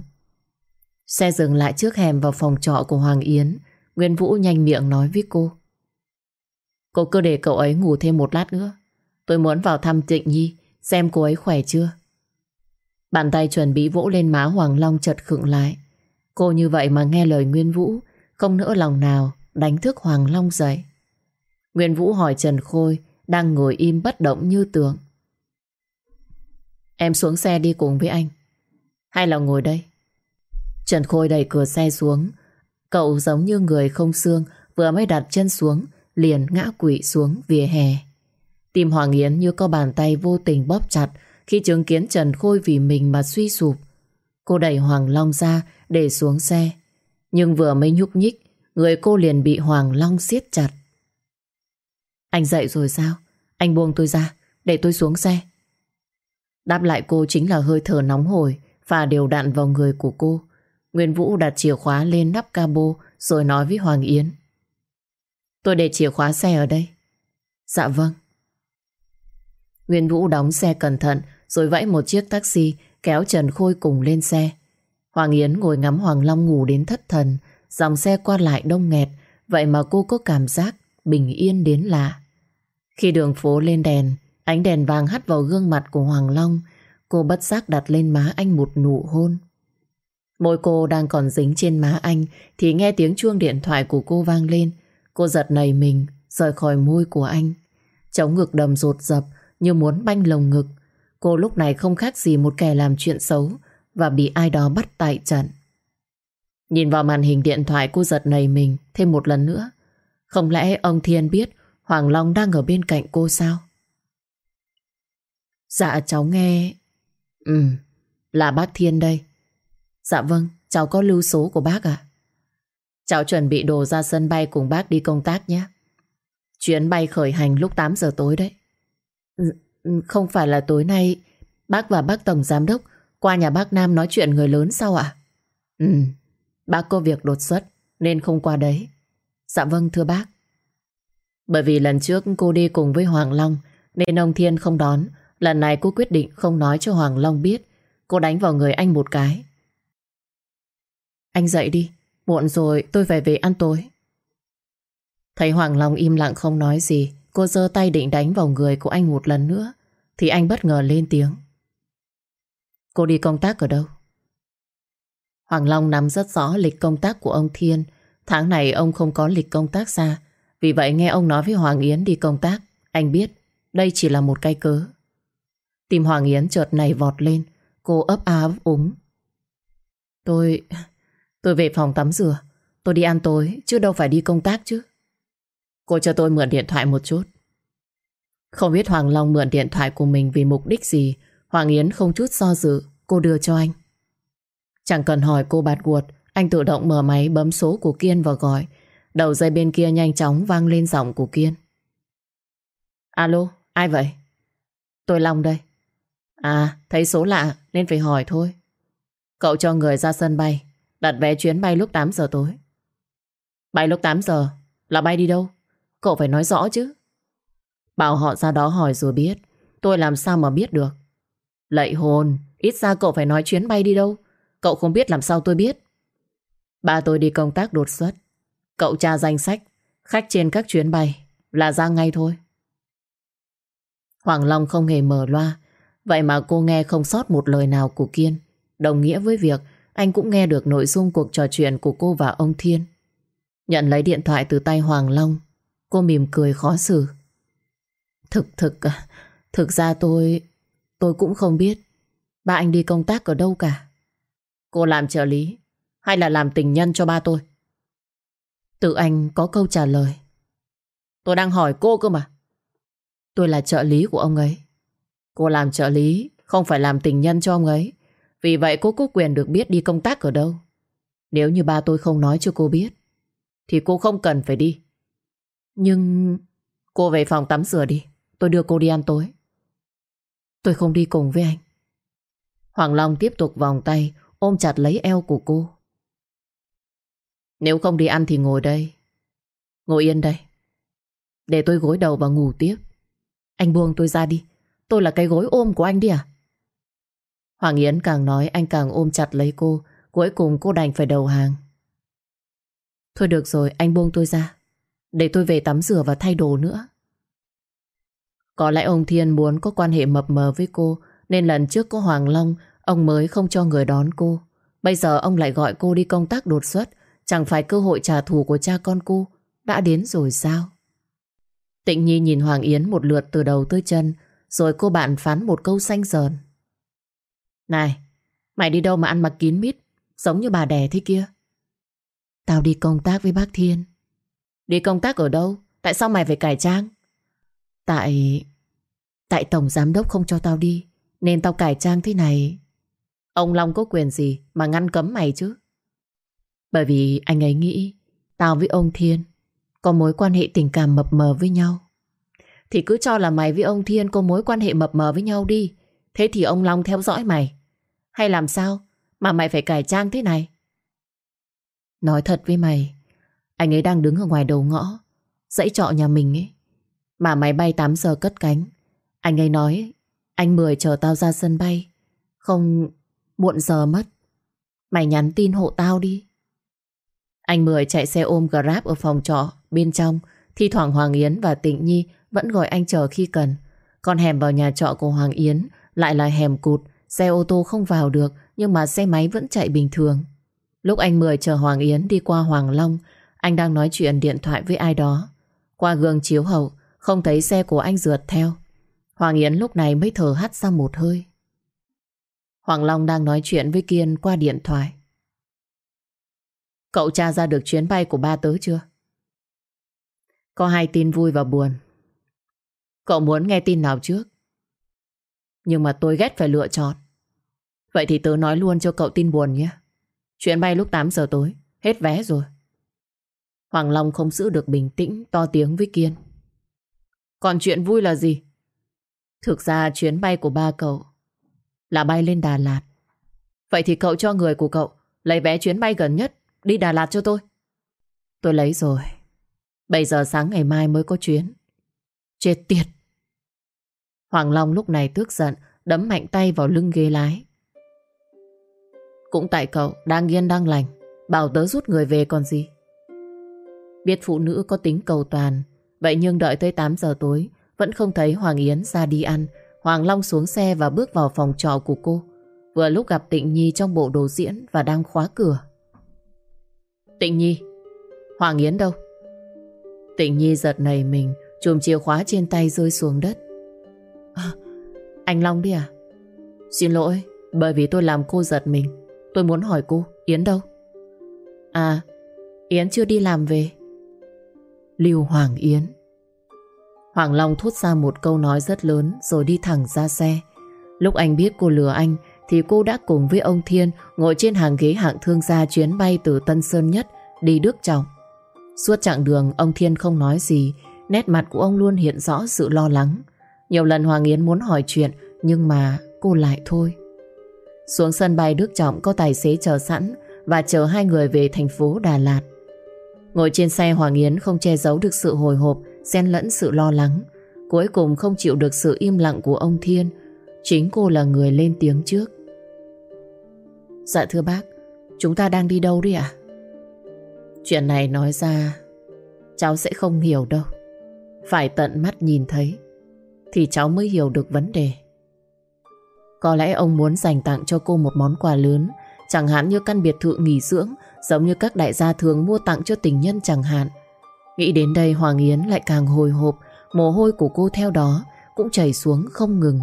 Xe dừng lại trước hẻm vào phòng trọ của Hoàng Yến, Nguyên Vũ nhanh miệng nói với cô. Cô cứ để cậu ấy ngủ thêm một lát nữa. Tôi muốn vào thăm Tịnh Nhi, xem cô ấy khỏe chưa. Bàn tay chuẩn bị vỗ lên má Hoàng Long chợt khựng lại. Cô như vậy mà nghe lời Nguyên Vũ, không nỡ lòng nào đánh thức Hoàng Long dậy. Nguyên Vũ hỏi Trần Khôi đang ngồi im bất động như tượng. Em xuống xe đi cùng với anh. Hay là ngồi đây? Trần Khôi đẩy cửa xe xuống. Cậu giống như người không xương vừa mới đặt chân xuống liền ngã quỵ xuống vỉa hè. Tim Hoàng Yến như có bàn tay vô tình bóp chặt khi chứng kiến Trần Khôi vì mình mà suy sụp. Cô đẩy Hoàng Long ra để xuống xe. Nhưng vừa mới nhúc nhích, người cô liền bị Hoàng Long siết chặt. Anh dậy rồi sao? Anh buông tôi ra, để tôi xuống xe. Đáp lại cô chính là hơi thở nóng hổi và đều đạn vào người của cô. Nguyên Vũ đặt chìa khóa lên nắp cabo rồi nói với Hoàng Yến. Tôi để chìa khóa xe ở đây. Dạ vâng. Nguyên Vũ đóng xe cẩn thận rồi vẫy một chiếc taxi kéo Trần Khôi cùng lên xe. Hoàng Yến ngồi ngắm Hoàng Long ngủ đến thất thần, dòng xe qua lại đông nghẹt, vậy mà cô có cảm giác bình yên đến lạ. Khi đường phố lên đèn, ánh đèn vàng hắt vào gương mặt của Hoàng Long, cô bất giác đặt lên má anh một nụ hôn. Môi cô đang còn dính trên má anh thì nghe tiếng chuông điện thoại của cô vang lên. Cô giật nảy mình, rời khỏi môi của anh. Chống ngực đầm rột dập như muốn banh lồng ngực. Cô lúc này không khác gì một kẻ làm chuyện xấu và bị ai đó bắt tại trận. Nhìn vào màn hình điện thoại cô giật nảy mình thêm một lần nữa. Không lẽ ông Thiên biết Hoàng Long đang ở bên cạnh cô sao? Dạ cháu nghe... Ừ, là bác Thiên đây. Dạ vâng, cháu có lưu số của bác à? Cháu chuẩn bị đồ ra sân bay cùng bác đi công tác nhé. Chuyến bay khởi hành lúc 8 giờ tối đấy. Ừ, ừ, không phải là tối nay bác và bác Tổng Giám Đốc qua nhà bác Nam nói chuyện người lớn sao ạ? Ừ, bác có việc đột xuất nên không qua đấy. Dạ vâng thưa bác. Bởi vì lần trước cô đi cùng với Hoàng Long nên ông Thiên không đón. Lần này cô quyết định không nói cho Hoàng Long biết. Cô đánh vào người anh một cái. Anh dậy đi, muộn rồi tôi phải về ăn tối. Thấy Hoàng Long im lặng không nói gì, cô giơ tay định đánh vào người của anh một lần nữa, thì anh bất ngờ lên tiếng. Cô đi công tác ở đâu? Hoàng Long nắm rất rõ lịch công tác của ông Thiên. Tháng này ông không có lịch công tác xa. Vì vậy nghe ông nói với Hoàng Yến đi công tác, anh biết đây chỉ là một cái cớ. Tim Hoàng Yến chợt này vọt lên, cô ấp á ấp úng. Tôi... tôi về phòng tắm rửa, tôi đi ăn tối, chứ đâu phải đi công tác chứ. Cô cho tôi mượn điện thoại một chút. Không biết Hoàng Long mượn điện thoại của mình vì mục đích gì, Hoàng Yến không chút do dự, cô đưa cho anh. Chẳng cần hỏi cô bạt guột, anh tự động mở máy bấm số của Kiên và gọi. Đầu dây bên kia nhanh chóng vang lên giọng của Kiên. Alo, ai vậy? Tôi Long đây. À, thấy số lạ nên phải hỏi thôi. Cậu cho người ra sân bay, đặt vé chuyến bay lúc 8 giờ tối. Bay lúc 8 giờ, là bay đi đâu? Cậu phải nói rõ chứ. Bảo họ ra đó hỏi rồi biết. Tôi làm sao mà biết được. Lạy hồn, ít ra cậu phải nói chuyến bay đi đâu. Cậu không biết làm sao tôi biết. Ba tôi đi công tác đột xuất. Cậu tra danh sách, khách trên các chuyến bay là ra ngay thôi. Hoàng Long không hề mở loa, vậy mà cô nghe không sót một lời nào của Kiên. Đồng nghĩa với việc anh cũng nghe được nội dung cuộc trò chuyện của cô và ông Thiên. Nhận lấy điện thoại từ tay Hoàng Long, cô mỉm cười khó xử. Thực thực à, thực ra tôi, tôi cũng không biết ba anh đi công tác ở đâu cả. Cô làm trợ lý hay là làm tình nhân cho ba tôi? Tự anh có câu trả lời. Tôi đang hỏi cô cơ mà. Tôi là trợ lý của ông ấy. Cô làm trợ lý, không phải làm tình nhân cho ông ấy. Vì vậy cô có quyền được biết đi công tác ở đâu. Nếu như ba tôi không nói cho cô biết, thì cô không cần phải đi. Nhưng cô về phòng tắm rửa đi. Tôi đưa cô đi ăn tối. Tôi không đi cùng với anh. Hoàng Long tiếp tục vòng tay ôm chặt lấy eo của cô. Nếu không đi ăn thì ngồi đây. Ngồi yên đây. Để tôi gối đầu và ngủ tiếp. Anh buông tôi ra đi. Tôi là cái gối ôm của anh đi à? Hoàng Yến càng nói anh càng ôm chặt lấy cô. Cuối cùng cô đành phải đầu hàng. Thôi được rồi, anh buông tôi ra. Để tôi về tắm rửa và thay đồ nữa. Có lẽ ông Thiên muốn có quan hệ mập mờ với cô nên lần trước có Hoàng Long ông mới không cho người đón cô. Bây giờ ông lại gọi cô đi công tác đột xuất Chẳng phải cơ hội trả thù của cha con cô đã đến rồi sao? Tịnh Nhi nhìn Hoàng Yến một lượt từ đầu tới chân, rồi cô bạn phán một câu xanh dờn. Này, mày đi đâu mà ăn mặc kín mít, giống như bà đẻ thế kia? Tao đi công tác với bác Thiên. Đi công tác ở đâu? Tại sao mày phải cải trang? Tại... Tại Tổng Giám Đốc không cho tao đi Nên tao cải trang thế này Ông Long có quyền gì mà ngăn cấm mày chứ? Bởi vì anh ấy nghĩ Tao với ông Thiên Có mối quan hệ tình cảm mập mờ với nhau. Thì cứ cho là mày với ông Thiên Có mối quan hệ mập mờ với nhau đi, Thế thì ông Long theo dõi mày. Hay làm sao Mà mày phải cải trang thế này? Nói thật với mày, Anh ấy đang đứng ở ngoài đầu ngõ, Dãy trọ nhà mình ấy, Mà máy bay 8 giờ cất cánh. Anh ấy nói, Anh Mười chờ tao ra sân bay, Không muộn giờ mất. Mày nhắn tin hộ tao đi. Anh Mười chạy xe ôm Grab ở phòng trọ Bên trong, Thi thoảng Hoàng Yến và Tịnh Nhi Vẫn gọi anh chờ khi cần. Còn hẻm vào nhà trọ của Hoàng Yến Lại là hẻm cụt, Xe ô tô không vào được Nhưng mà xe máy vẫn chạy bình thường. Lúc anh Mười chờ Hoàng Yến đi qua Hoàng Long, Anh đang nói chuyện điện thoại với ai đó. Qua gương chiếu hậu, Không thấy xe của anh rượt theo. Hoàng Yến lúc này mới thở hắt ra một hơi. Hoàng Long đang nói chuyện với Kiên qua điện thoại. Cậu tra ra được chuyến bay của ba tớ chưa? Có hai tin vui và buồn. Cậu muốn nghe tin nào trước? Nhưng mà tôi ghét phải lựa chọn. Vậy thì tớ nói luôn cho cậu tin buồn nhé. Chuyến bay lúc 8 giờ tối, Hết vé rồi. Hoàng Long không giữ được bình tĩnh, To tiếng với Kiên. Còn chuyện vui là gì? Thực ra chuyến bay của ba cậu là bay lên Đà Lạt. Vậy thì cậu cho người của cậu Lấy vé chuyến bay gần nhất Đi Đà Lạt cho tôi. Tôi lấy rồi. Bây giờ sáng ngày mai mới có chuyến. Chết tiệt. Hoàng Long lúc này tức giận Đấm mạnh tay vào lưng ghế lái. Cũng tại cậu Đang yên đang lành Bảo tớ rút người về còn gì? Biết phụ nữ có tính cầu toàn Vậy nhưng đợi tới 8 giờ tối Vẫn không thấy Hoàng Yến ra đi ăn Hoàng Long xuống xe và bước vào phòng trọ của cô. Vừa lúc gặp Tịnh Nhi trong bộ đồ diễn Và đang khóa cửa. Tịnh Nhi Hoàng Yến đâu? Tịnh Nhi giật nảy mình Chùm chìa khóa trên tay rơi xuống đất. À, Anh Long đi à? Xin lỗi Bởi vì tôi làm cô giật mình. Tôi muốn hỏi cô Yến đâu? À Yến chưa đi làm về. Lưu Hoàng Yến. Hoàng Long thốt ra một câu nói rất lớn Rồi đi thẳng ra xe. Lúc anh biết cô lừa anh Thì cô đã cùng với ông Thiên Ngồi trên hàng ghế hạng thương gia chuyến bay Từ Tân Sơn Nhất đi Đức Trọng. Suốt chặng đường ông Thiên không nói gì Nét mặt của ông luôn hiện rõ sự lo lắng. Nhiều lần Hoàng Yến muốn hỏi chuyện Nhưng mà cô lại thôi. Xuống sân bay Đức Trọng Có tài xế chờ sẵn Và chờ hai người về thành phố Đà Lạt. Ngồi trên xe Hoàng Yến không che giấu được sự hồi hộp, xen lẫn sự lo lắng. Cuối cùng không chịu được sự im lặng của ông Thiên. Chính cô là người lên tiếng trước. Dạ thưa bác, chúng ta đang đi đâu đi ạ? Chuyện này nói ra, cháu sẽ không hiểu đâu. Phải tận mắt nhìn thấy, thì cháu mới hiểu được vấn đề. Có lẽ ông muốn dành tặng cho cô một món quà lớn, chẳng hạn như căn biệt thự nghỉ dưỡng Giống như các đại gia thường mua tặng cho tình nhân chẳng hạn Nghĩ đến đây Hoàng Yến lại càng hồi hộp, Mồ hôi của cô theo đó Cũng chảy xuống không ngừng.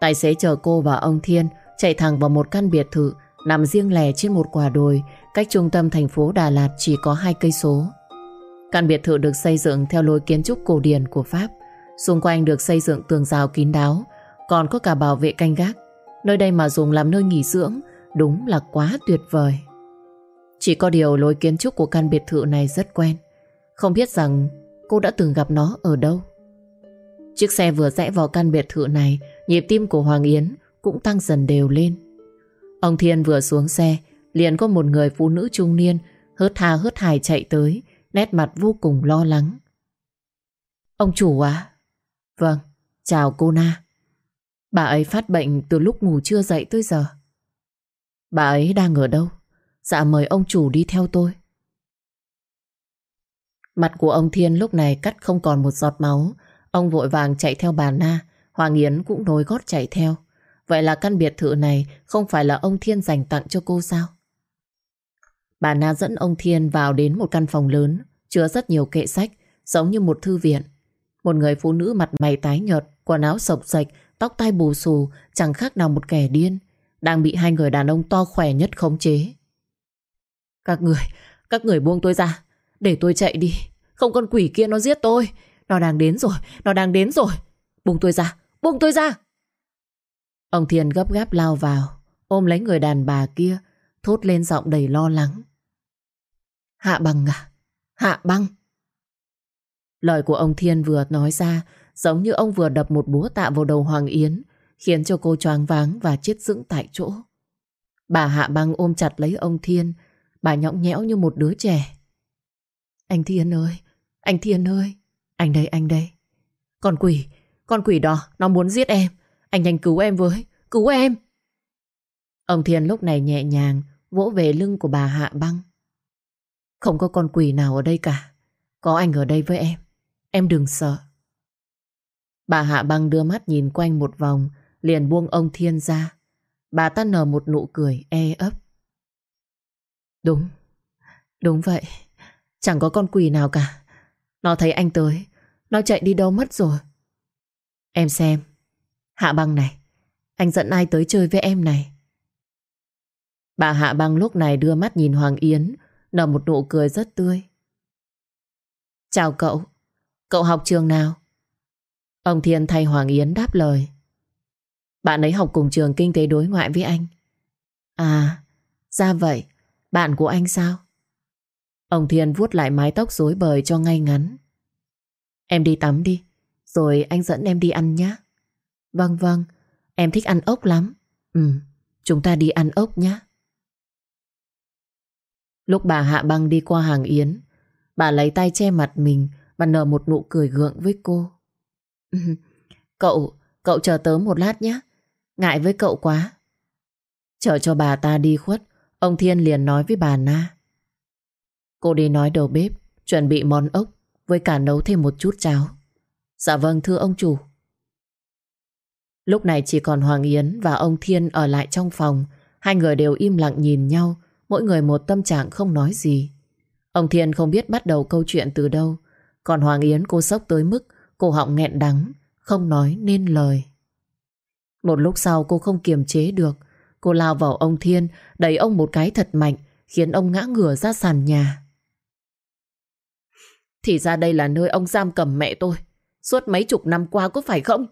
Tài xế chờ cô và ông Thiên Chạy thẳng vào một căn biệt thự Nằm riêng lẻ trên một quả đồi, Cách trung tâm thành phố Đà Lạt chỉ có hai cây số. Căn biệt thự được xây dựng Theo lối kiến trúc cổ điển của Pháp. Xung quanh được xây dựng tường rào kín đáo, Còn có cả bảo vệ canh gác. Nơi đây mà dùng làm nơi nghỉ dưỡng, Đúng là quá tuyệt vời. Chỉ có điều lối kiến trúc của căn biệt thự này rất quen. Không biết rằng cô đã từng gặp nó ở đâu. Chiếc xe vừa rẽ vào căn biệt thự này Nhịp tim của Hoàng Yến cũng tăng dần đều lên. Ông Thiên vừa xuống xe Liền có một người phụ nữ trung niên Hớt hà hớt hài chạy tới Nét mặt vô cùng lo lắng. Ông chủ à? Vâng, chào cô Na. Bà ấy phát bệnh từ lúc ngủ chưa dậy tới giờ. Bà ấy đang ở đâu? Dạ mời ông chủ đi theo tôi. Mặt của ông Thiên lúc này cắt không còn một giọt máu. Ông vội vàng chạy theo bà Na. Hoàng Yến cũng nối gót chạy theo. Vậy là căn biệt thự này Không phải là ông Thiên dành tặng cho cô sao? Bà Na dẫn ông Thiên vào đến một căn phòng lớn Chứa rất nhiều kệ sách Giống như một thư viện. Một người phụ nữ mặt mày tái nhợt Quần áo sộc sạch Tóc tai bù xù Chẳng khác nào một kẻ điên Đang bị hai người đàn ông to khỏe nhất khống chế. Các người, Các người buông tôi ra. Để tôi chạy đi. Không con quỷ kia nó giết tôi. Nó đang đến rồi Nó đang đến rồi. Buông tôi ra Buông tôi ra. Ông Thiên gấp gáp lao vào Ôm lấy người đàn bà kia Thốt lên giọng đầy lo lắng. Hạ băng à Hạ băng. Lời của ông Thiên vừa nói ra giống như ông vừa đập một búa tạ vào đầu Hoàng Yến, khiến cho cô choáng váng và chết dững tại chỗ. Bà Hạ Băng ôm chặt lấy ông Thiên, bà nhõng nhẽo như một đứa trẻ. Anh Thiên ơi, anh Thiên ơi, anh đây, anh đây. Con quỷ, con quỷ đó, nó muốn giết em. Anh nhanh cứu em với, cứu em. Ông Thiên lúc này nhẹ nhàng vỗ về lưng của bà Hạ Băng. Không có con quỷ nào ở đây cả. Có anh ở đây với em. Em đừng sợ. Bà Hạ Băng đưa mắt nhìn quanh một vòng, liền buông ông Thiên ra. Bà ta nở một nụ cười e ấp. Đúng, đúng vậy. Chẳng có con quỷ nào cả. Nó thấy anh tới, nó chạy đi đâu mất rồi. Em xem, Hạ Băng này, anh dẫn ai tới chơi với em này? Bà Hạ Băng lúc này đưa mắt nhìn Hoàng Yến, nở một nụ cười rất tươi. Chào cậu, cậu học trường nào? Ông Thiên thay Hoàng Yến đáp lời. Bạn ấy học cùng trường kinh tế đối ngoại với anh. À, ra vậy. Bạn của anh sao? Ông Thiên vuốt lại mái tóc rối bời cho ngay ngắn. Em đi tắm đi, rồi anh dẫn em đi ăn nhé. Vâng vâng, em thích ăn ốc lắm. Ừ, chúng ta đi ăn ốc nhé. Lúc bà Hạ Băng đi qua hàng Yến, bà lấy tay che mặt mình và nở một nụ cười gượng với cô. (laughs) Cậu, cậu chờ tớ một lát nhé. Ngại với cậu quá. Chờ cho bà ta đi khuất, ông Thiên liền nói với bà Na. Cô đi nói đầu bếp, chuẩn bị món ốc với cả nấu thêm một chút cháo. Dạ vâng thưa ông chủ. Lúc này chỉ còn Hoàng Yến và ông Thiên ở lại trong phòng. Hai người đều im lặng nhìn nhau, mỗi người một tâm trạng không nói gì. Ông Thiên không biết bắt đầu câu chuyện từ đâu. Còn Hoàng Yến cô sốc tới mức cô họng nghẹn đắng, không nói nên lời. Một lúc sau cô không kiềm chế được, cô lao vào ông Thiên, đẩy ông một cái thật mạnh, khiến ông ngã ngửa ra sàn nhà. Thì ra đây là nơi ông giam cầm mẹ tôi, suốt mấy chục năm qua có phải không?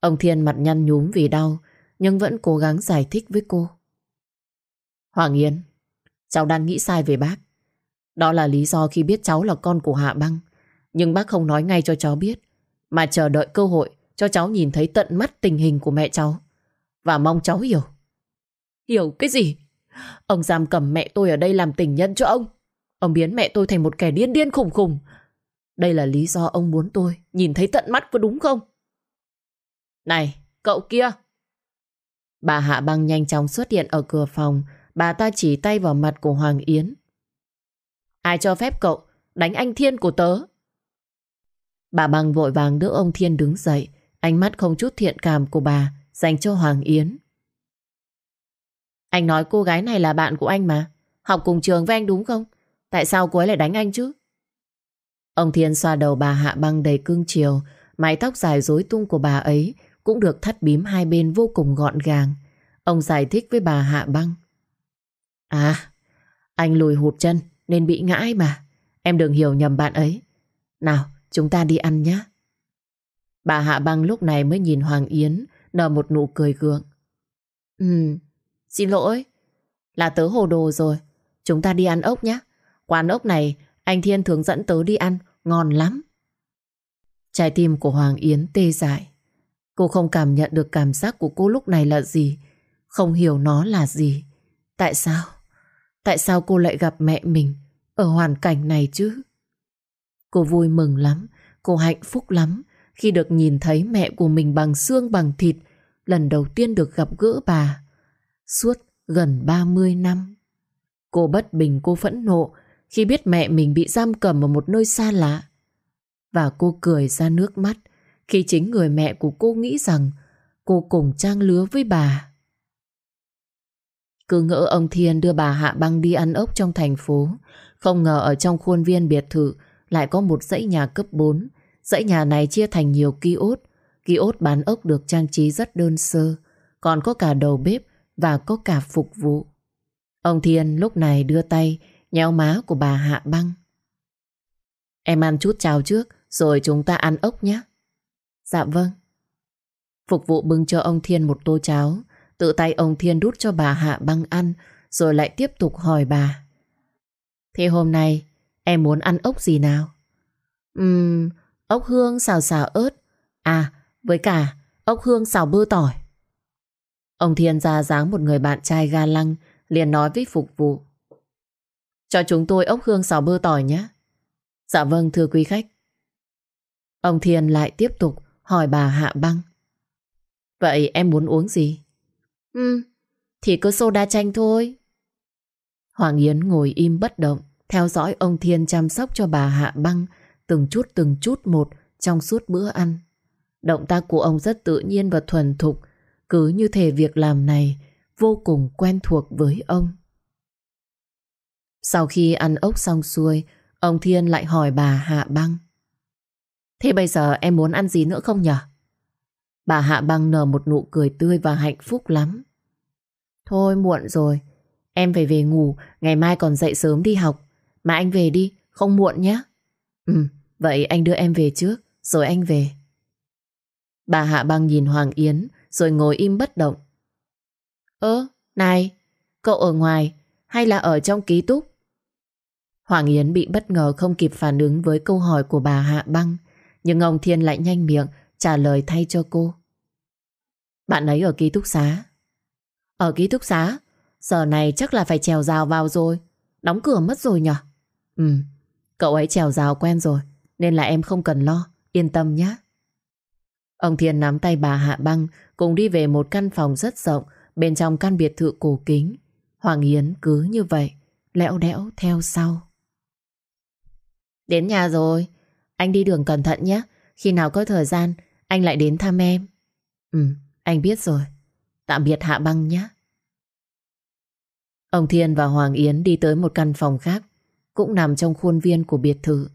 Ông Thiên mặt nhăn nhúm vì đau, nhưng vẫn cố gắng giải thích với cô. Hoàng Yên, cháu đang nghĩ sai về bác. Đó là lý do khi biết cháu là con của Hạ Băng. Nhưng bác không nói ngay cho cháu biết, mà chờ đợi cơ hội cho cháu nhìn thấy tận mắt tình hình của mẹ cháu. Và mong cháu hiểu. Hiểu cái gì? Ông giam cầm mẹ tôi ở đây làm tình nhân cho ông. Ông biến mẹ tôi thành một kẻ điên điên khủng khủng. Đây là lý do ông muốn tôi nhìn thấy tận mắt có đúng không? Này, cậu kia! Bà Hạ Băng nhanh chóng xuất hiện ở cửa phòng. Bà ta chỉ tay vào mặt của Hoàng Yến. Ai cho phép cậu đánh anh Thiên của tớ? Bà Băng vội vàng đỡ ông Thiên đứng dậy. Ánh mắt không chút thiện cảm của bà dành cho Hoàng Yến. Anh nói cô gái này là bạn của anh mà. Học cùng trường với anh đúng không? Tại sao cô ấy lại đánh anh chứ? Ông Thiên xoa đầu bà Hạ Băng đầy cương chiều. Mái tóc dài rối tung của bà ấy cũng được thắt bím hai bên vô cùng gọn gàng. Ông giải thích với bà Hạ Băng. À, anh lùi hụt chân nên bị ngã mà. Em đừng hiểu nhầm bạn ấy. Nào, chúng ta đi ăn nhé. Bà Hạ Băng lúc này mới nhìn Hoàng Yến nở một nụ cười gượng. Ừ, xin lỗi. Là tớ hồ đồ rồi. Chúng ta đi ăn ốc nhé. Quán ốc này anh Thiên thường dẫn tớ đi ăn, ngon lắm. Trái tim của Hoàng Yến tê dại. Cô không cảm nhận được cảm giác của cô lúc này là gì. Không hiểu nó là gì. Tại sao? Tại sao cô lại gặp mẹ mình ở hoàn cảnh này chứ? Cô vui mừng lắm, cô hạnh phúc lắm khi được nhìn thấy mẹ của mình bằng xương bằng thịt lần đầu tiên được gặp gỡ bà. Suốt gần 30 năm. Cô bất bình, cô phẫn nộ khi biết mẹ mình bị giam cầm ở một nơi xa lạ. Và cô cười ra nước mắt khi chính người mẹ của cô nghĩ rằng cô cùng trang lứa với bà. Cứ ngỡ ông Thiên đưa bà Hạ Băng đi ăn ốc trong thành phố. Không ngờ ở trong khuôn viên biệt thự lại có một dãy nhà cấp 4. Dãy nhà này chia thành nhiều ký ốt. Ký ốt bán ốc được trang trí rất đơn sơ. Còn có cả đầu bếp và có cả phục vụ. Ông Thiên lúc này đưa tay nhéo má của bà Hạ Băng. Em ăn chút cháo trước, rồi chúng ta ăn ốc nhé. Dạ vâng. Phục vụ bưng cho ông Thiên một tô cháo, tự tay ông Thiên đút cho bà Hạ Băng ăn, rồi lại tiếp tục hỏi bà. Thế hôm nay em muốn ăn ốc gì nào? Ừm, ốc hương xào xào ớt. À, với cả ốc hương xào bơ tỏi. Ông Thiên ra dáng một người bạn trai ga lăng, liền nói với phục vụ. Cho chúng tôi ốc hương xào bơ tỏi nhé. Dạ vâng thưa quý khách. Ông Thiên lại tiếp tục hỏi bà Hạ Băng. Vậy em muốn uống gì? Ừ, thì cứ soda chanh thôi. Hoàng Yến ngồi im bất động, theo dõi ông Thiên chăm sóc cho bà Hạ Băng từng chút từng chút một trong suốt bữa ăn. Động tác của ông rất tự nhiên và thuần thục, cứ như thể việc làm này vô cùng quen thuộc với ông. Sau khi ăn ốc xong xuôi, ông Thiên lại hỏi bà Hạ Băng. Thế bây giờ em muốn ăn gì nữa không nhở? Bà Hạ Băng nở một nụ cười tươi và hạnh phúc lắm. Thôi muộn rồi, em phải về ngủ, ngày mai còn dậy sớm đi học. Mà anh về đi, không muộn nhé. Ừ, vậy anh đưa em về trước, rồi anh về. Bà Hạ Băng nhìn Hoàng Yến, rồi ngồi im bất động. Ơ, này, cậu ở ngoài hay là ở trong ký túc? Hoàng Yến bị bất ngờ không kịp phản ứng với câu hỏi của bà Hạ Băng, nhưng ông Thiên lại nhanh miệng trả lời thay cho cô. Bạn ấy ở ký túc xá. Ở ký túc xá? Giờ này chắc là phải trèo rào vào rồi. Đóng cửa mất rồi nhở? Ừ, cậu ấy trèo rào quen rồi, nên là em không cần lo, yên tâm nhé. Ông Thiên nắm tay bà Hạ Băng cùng đi về một căn phòng rất rộng bên trong căn biệt thự cổ kính. Hoàng Yến cứ như vậy, lẽo đẽo theo sau. Đến nhà rồi, anh đi đường cẩn thận nhé. Khi nào có thời gian, anh lại đến thăm em. Ừ, anh biết rồi. Tạm biệt Hạ Băng nhé. Ông Thiên và Hoàng Yến đi tới một căn phòng khác, cũng nằm trong khuôn viên của biệt thự.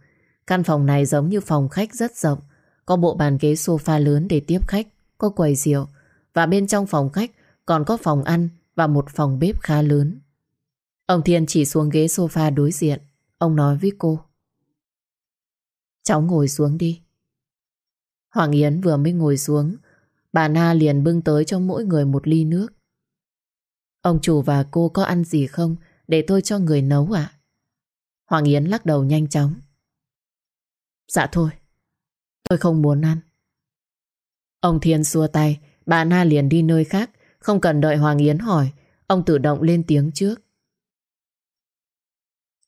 Căn phòng này giống như phòng khách rất rộng, có bộ bàn ghế sofa lớn để tiếp khách, có quầy rượu, và bên trong phòng khách còn có phòng ăn và một phòng bếp khá lớn. Ông Thiên chỉ xuống ghế sofa đối diện, ông nói với cô. Cháu ngồi xuống đi. Hoàng Yến vừa mới ngồi xuống, bà Na liền bưng tới cho mỗi người một ly nước. Ông chủ và cô có ăn gì không để tôi cho người nấu ạ? Hoàng Yến lắc đầu nhanh chóng. Dạ thôi, tôi không muốn ăn. Ông Thiên xua tay, bà Na liền đi nơi khác, không cần đợi Hoàng Yến hỏi, ông tự động lên tiếng trước.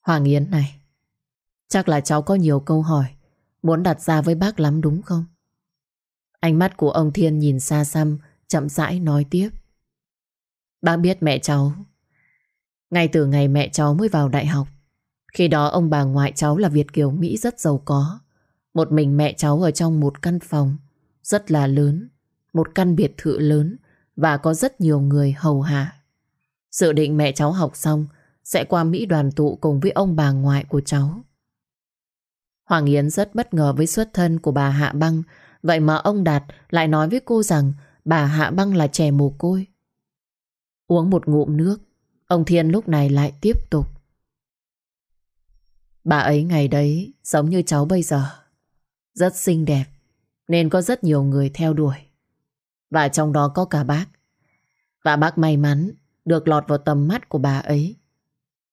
Hoàng Yến này, chắc là cháu có nhiều câu hỏi, muốn đặt ra với bác lắm đúng không? Ánh mắt của ông Thiên nhìn xa xăm, chậm rãi nói tiếp. Bác biết mẹ cháu. Ngay từ ngày mẹ cháu mới vào đại học, khi đó ông bà ngoại cháu là Việt Kiều Mỹ rất giàu có. Một mình mẹ cháu ở trong một căn phòng rất là lớn, một căn biệt thự lớn và có rất nhiều người hầu hạ. Dự định mẹ cháu học xong sẽ qua Mỹ đoàn tụ cùng với ông bà ngoại của cháu. Hoàng Yến rất bất ngờ với xuất thân của bà Hạ Băng Vậy mà ông Đạt lại nói với cô rằng bà Hạ Băng là trẻ mồ côi. Uống một ngụm nước, ông Thiên lúc này lại tiếp tục. Bà ấy ngày đấy giống như cháu bây giờ. Rất xinh đẹp, nên có rất nhiều người theo đuổi. Và trong đó có cả bác. Và bác may mắn được lọt vào tầm mắt của bà ấy.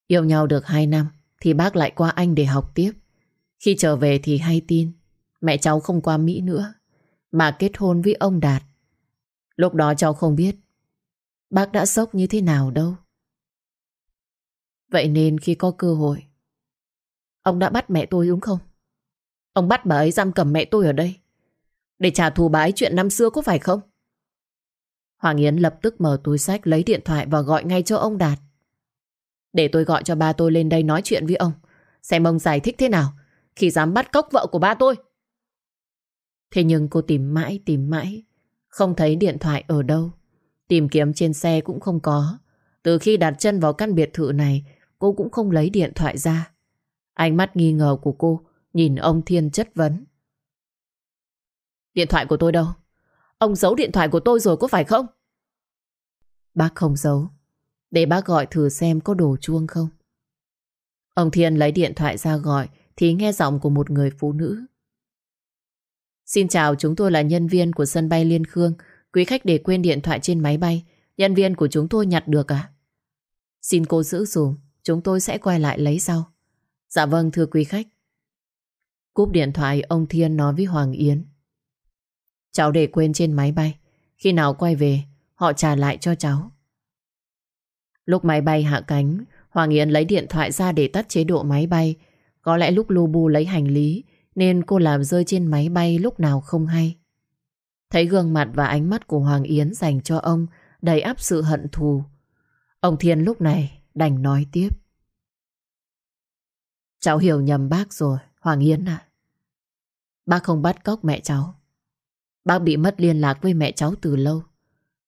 Yêu nhau được 2 năm thì bác lại qua Anh để học tiếp. Khi trở về thì hay tin, mẹ cháu không qua Mỹ nữa, mà kết hôn với ông Đạt. Lúc đó cháu không biết bác đã sốc như thế nào đâu. Vậy nên khi có cơ hội, ông đã bắt mẹ tôi đúng không? Ông bắt bà ấy giam cầm mẹ tôi ở đây để trả thù bà ấy chuyện năm xưa có phải không? Hoàng Yến lập tức mở túi sách, lấy điện thoại và gọi ngay cho ông Đạt. Để tôi gọi cho ba tôi lên đây nói chuyện với ông. Xem ông giải thích thế nào, khi dám bắt cóc vợ của ba tôi. Thế nhưng cô tìm mãi tìm mãi, Không thấy điện thoại ở đâu Tìm kiếm trên xe cũng không có Từ khi đặt chân vào căn biệt thự này, Cô cũng không lấy điện thoại ra Ánh mắt nghi ngờ của cô Nhìn ông Thiên chất vấn Điện thoại của tôi đâu Ông giấu điện thoại của tôi rồi có phải không Bác không giấu Để bác gọi thử xem có đồ chuông không Ông Thiên lấy điện thoại ra gọi thì nghe giọng của một người phụ nữ. Xin chào, chúng tôi là nhân viên của sân bay Liên Khương. Quý khách để quên điện thoại trên máy bay. Nhân viên của chúng tôi nhặt được à? Xin cô giữ dùm, chúng tôi sẽ quay lại lấy sau. Dạ vâng thưa quý khách. Cúp điện thoại ông Thiên nói với Hoàng Yến. Cháu để quên trên máy bay. Khi nào quay về, họ trả lại cho cháu. Lúc máy bay hạ cánh, Hoàng Yến lấy điện thoại ra để tắt chế độ máy bay. Có lẽ lúc Lu Bu lấy hành lý, nên cô làm rơi trên máy bay lúc nào không hay. Thấy gương mặt và ánh mắt của Hoàng Yến dành cho ông đầy áp sự hận thù. Ông Thiên lúc này đành nói tiếp. Cháu hiểu nhầm bác rồi, Hoàng Yến à. Bác không bắt cóc mẹ cháu. Bác bị mất liên lạc với mẹ cháu từ lâu.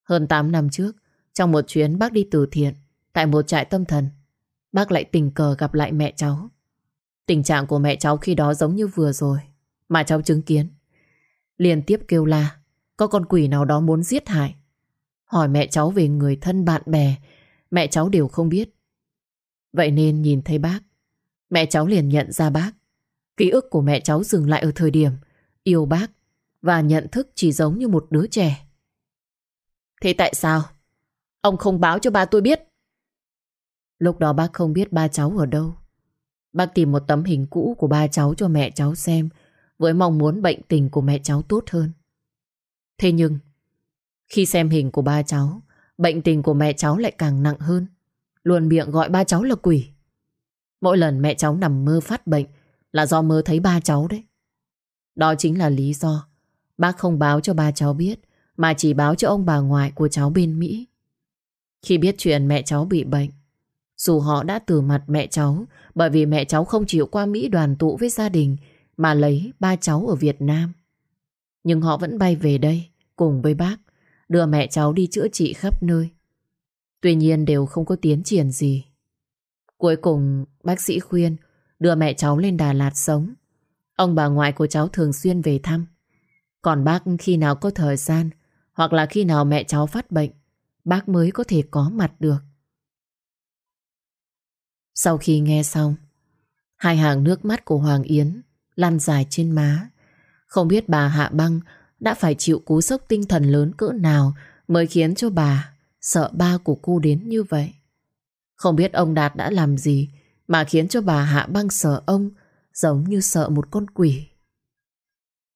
Hơn 8 năm trước, trong một chuyến bác đi từ thiện, tại một trại tâm thần, bác lại tình cờ gặp lại mẹ cháu. Tình trạng của mẹ cháu khi đó giống như vừa rồi, mà cháu chứng kiến. Liên tiếp kêu la, có con quỷ nào đó muốn giết hại. Hỏi mẹ cháu về người thân bạn bè, mẹ cháu đều không biết. Vậy nên nhìn thấy bác, mẹ cháu liền nhận ra bác. Ký ức của mẹ cháu dừng lại ở thời điểm yêu bác và nhận thức chỉ giống như một đứa trẻ. Thế tại sao? Ông không báo cho ba tôi biết. Lúc đó bác không biết ba cháu ở đâu. Bác tìm một tấm hình cũ của ba cháu cho mẹ cháu xem với mong muốn bệnh tình của mẹ cháu tốt hơn. Thế nhưng, khi xem hình của ba cháu, bệnh tình của mẹ cháu lại càng nặng hơn. Luôn miệng gọi ba cháu là quỷ. Mỗi lần mẹ cháu nằm mơ phát bệnh là do mơ thấy ba cháu đấy. Đó chính là lý do bác không báo cho ba cháu biết mà chỉ báo cho ông bà ngoại của cháu bên Mỹ. Khi biết chuyện mẹ cháu bị bệnh, dù họ đã từ mặt mẹ cháu bởi vì mẹ cháu không chịu qua Mỹ đoàn tụ với gia đình mà lấy ba cháu ở Việt Nam. Nhưng họ vẫn bay về đây cùng với bác đưa mẹ cháu đi chữa trị khắp nơi. Tuy nhiên đều không có tiến triển gì. Cuối cùng bác sĩ khuyên đưa mẹ cháu lên Đà Lạt sống. Ông bà ngoại của cháu thường xuyên về thăm. Còn bác khi nào có thời gian, hoặc là khi nào mẹ cháu phát bệnh, bác mới có thể có mặt được. Sau khi nghe xong, hai hàng nước mắt của Hoàng Yến lăn dài trên má. Không biết bà Hạ Băng đã phải chịu cú sốc tinh thần lớn cỡ nào mới khiến cho bà sợ ba của cô đến như vậy. Không biết ông Đạt đã làm gì mà khiến cho bà Hạ Băng sợ ông giống như sợ một con quỷ.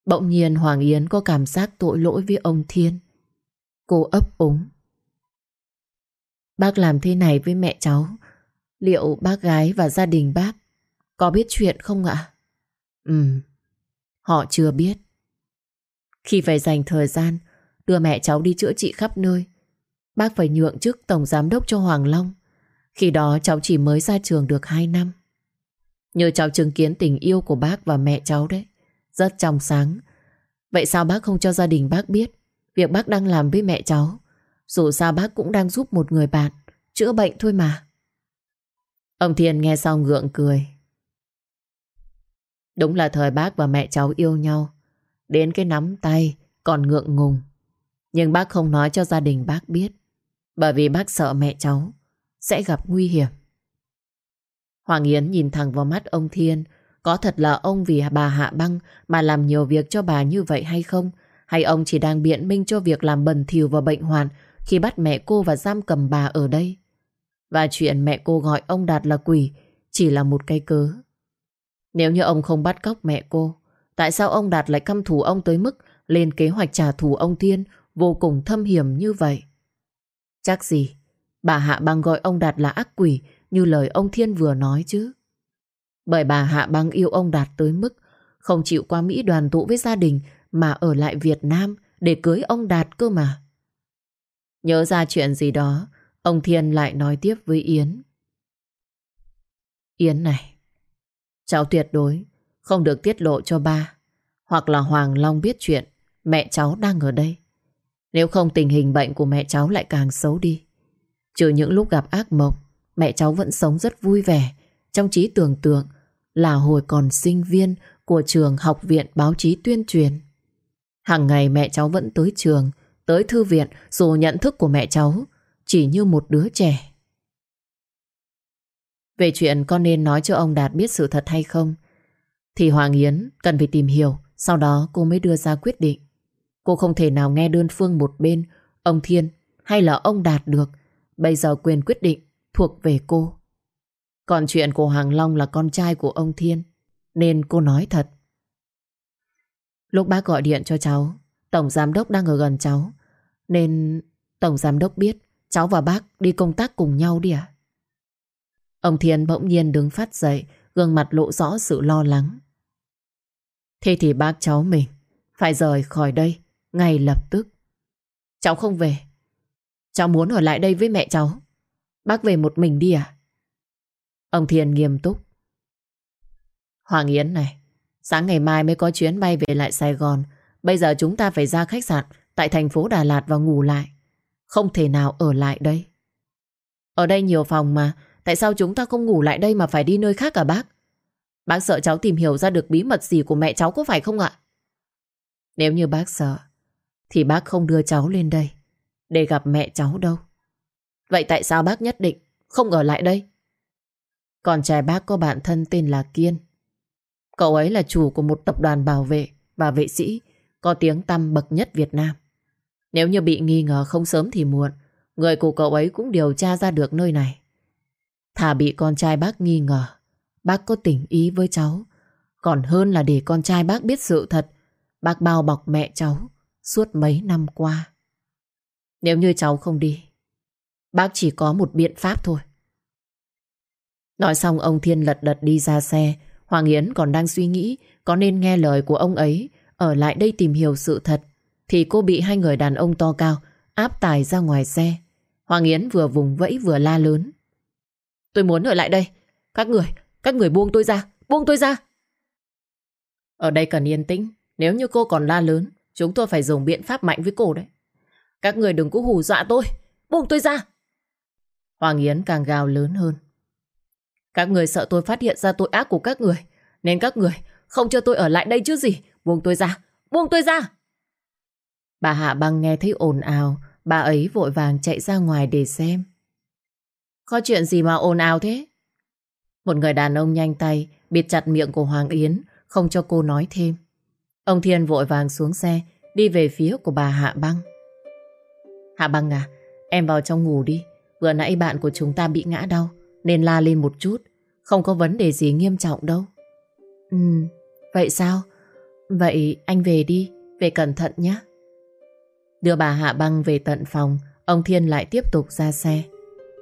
Bỗng nhiên Hoàng Yến có cảm giác tội lỗi với ông Thiên. Cô ấp úng. Bác làm thế này với mẹ cháu. Liệu bác gái và gia đình bác có biết chuyện không ạ? Ừ, họ chưa biết. Khi phải dành thời gian đưa mẹ cháu đi chữa trị khắp nơi, bác phải nhượng chức tổng giám đốc cho Hoàng Long. Khi đó cháu chỉ mới ra trường được 2 năm. Nhờ cháu chứng kiến tình yêu của bác và mẹ cháu đấy. Rất trong sáng. Vậy sao bác không cho gia đình bác biết việc bác đang làm với mẹ cháu? Dù sao bác cũng đang giúp một người bạn, chữa bệnh thôi mà. Ông Thiên nghe xong gượng cười. Đúng là thời bác và mẹ cháu yêu nhau. Đến cái nắm tay còn ngượng ngùng. Nhưng bác không nói cho gia đình bác biết. Bởi vì bác sợ mẹ cháu sẽ gặp nguy hiểm. Hoàng Yến nhìn thẳng vào mắt ông Thiên. Có thật là ông vì bà Hạ Băng mà làm nhiều việc cho bà như vậy hay không? Hay ông chỉ đang biện minh cho việc làm bẩn thỉu và bệnh hoạn khi bắt mẹ cô và giam cầm bà ở đây? Và chuyện mẹ cô gọi ông Đạt là quỷ chỉ là một cái cớ. Nếu như ông không bắt cóc mẹ cô, tại sao ông Đạt lại căm thù ông tới mức lên kế hoạch trả thù ông Thiên vô cùng thâm hiểm như vậy? Chắc gì bà Hạ Băng gọi ông Đạt là ác quỷ như lời ông Thiên vừa nói chứ. Bởi bà Hạ Băng yêu ông Đạt tới mức không chịu qua Mỹ đoàn tụ với gia đình mà ở lại Việt Nam để cưới ông Đạt cơ mà. Nhớ ra chuyện gì đó, ông Thiên lại nói tiếp với Yến. Yến này, cháu tuyệt đối không được tiết lộ cho ba hoặc là Hoàng Long biết chuyện mẹ cháu đang ở đây. Nếu không tình hình bệnh của mẹ cháu lại càng xấu đi. Trừ những lúc gặp ác mộng, mẹ cháu vẫn sống rất vui vẻ. Trong trí tưởng tượng là hồi còn sinh viên của trường học viện báo chí tuyên truyền. Hàng ngày mẹ cháu vẫn tới trường, tới thư viện dù nhận thức của mẹ cháu chỉ như một đứa trẻ. Về chuyện con nên nói cho ông Đạt biết sự thật hay không Thì Hoàng Yến cần phải tìm hiểu Sau đó cô mới đưa ra quyết định Cô không thể nào nghe đơn phương một bên Ông Thiên hay là ông Đạt được Bây giờ quyền quyết định thuộc về cô còn chuyện của Hoàng Long là con trai của ông Thiên, Nên cô nói thật. Lúc bác gọi điện cho cháu, Tổng giám đốc đang ở gần cháu, Nên Tổng giám đốc biết Cháu và bác đi công tác cùng nhau đi à Ông Thiên bỗng nhiên đứng phát dậy, Gương mặt lộ rõ sự lo lắng. Thế thì bác cháu mình Phải rời khỏi đây Ngay lập tức. Cháu không về. Cháu muốn ở lại đây với mẹ cháu. Bác về một mình đi à Ông Thiên nghiêm túc. Hoàng Yến này Sáng ngày mai mới có chuyến bay về lại Sài Gòn. Bây giờ chúng ta phải ra khách sạn Tại thành phố Đà Lạt và ngủ lại. Không thể nào ở lại đây. Ở đây nhiều phòng mà Tại sao chúng ta không ngủ lại đây mà phải đi nơi khác à bác? Bác sợ cháu tìm hiểu ra được bí mật gì của mẹ cháu có phải không ạ? Nếu như bác sợ Thì bác không đưa cháu lên đây Để gặp mẹ cháu đâu. Vậy tại sao bác nhất định Không ở lại đây còn trai bác có bạn thân tên là Kiên Cậu ấy là chủ của một tập đoàn bảo vệ và vệ sĩ có tiếng tăm bậc nhất Việt Nam. Nếu như bị nghi ngờ không sớm thì muộn, người của cậu ấy cũng điều tra ra được nơi này. Thà bị con trai bác nghi ngờ, bác có tình ý với cháu, còn hơn là để con trai bác biết sự thật, bác bao bọc mẹ cháu suốt mấy năm qua. Nếu như cháu không đi, bác chỉ có một biện pháp thôi. Nói xong ông Thiên lật đật đi ra xe, Hoàng Yến còn đang suy nghĩ có nên nghe lời của ông ấy ở lại đây tìm hiểu sự thật thì cô bị hai người đàn ông to cao áp tài ra ngoài xe. Hoàng Yến vừa vùng vẫy vừa la lớn. Tôi muốn ở lại đây. Các người, các người buông tôi ra, buông tôi ra. Ở đây cần yên tĩnh. Nếu như cô còn la lớn, chúng tôi phải dùng biện pháp mạnh với cô đấy. Các người đừng có hù dọa tôi, buông tôi ra. Hoàng Yến càng gào lớn hơn. Các người sợ tôi phát hiện ra tội ác của các người Nên các người không cho tôi ở lại đây chứ gì. Buông tôi ra, buông tôi ra. Bà Hạ Băng nghe thấy ồn ào Bà ấy vội vàng chạy ra ngoài để xem. Có chuyện gì mà ồn ào thế? Một người đàn ông nhanh tay Bịt chặt miệng của Hoàng Yến Không cho cô nói thêm. Ông Thiên vội vàng xuống xe Đi về phía của bà Hạ Băng. Hạ Băng à Em vào trong ngủ đi. Vừa nãy bạn của chúng ta bị ngã đau Nên la lên một chút. Không có vấn đề gì nghiêm trọng đâu. Ừ Vậy sao? Vậy anh về đi, Về cẩn thận nhé. Đưa bà Hạ Băng về tận phòng, Ông Thiên lại tiếp tục ra xe.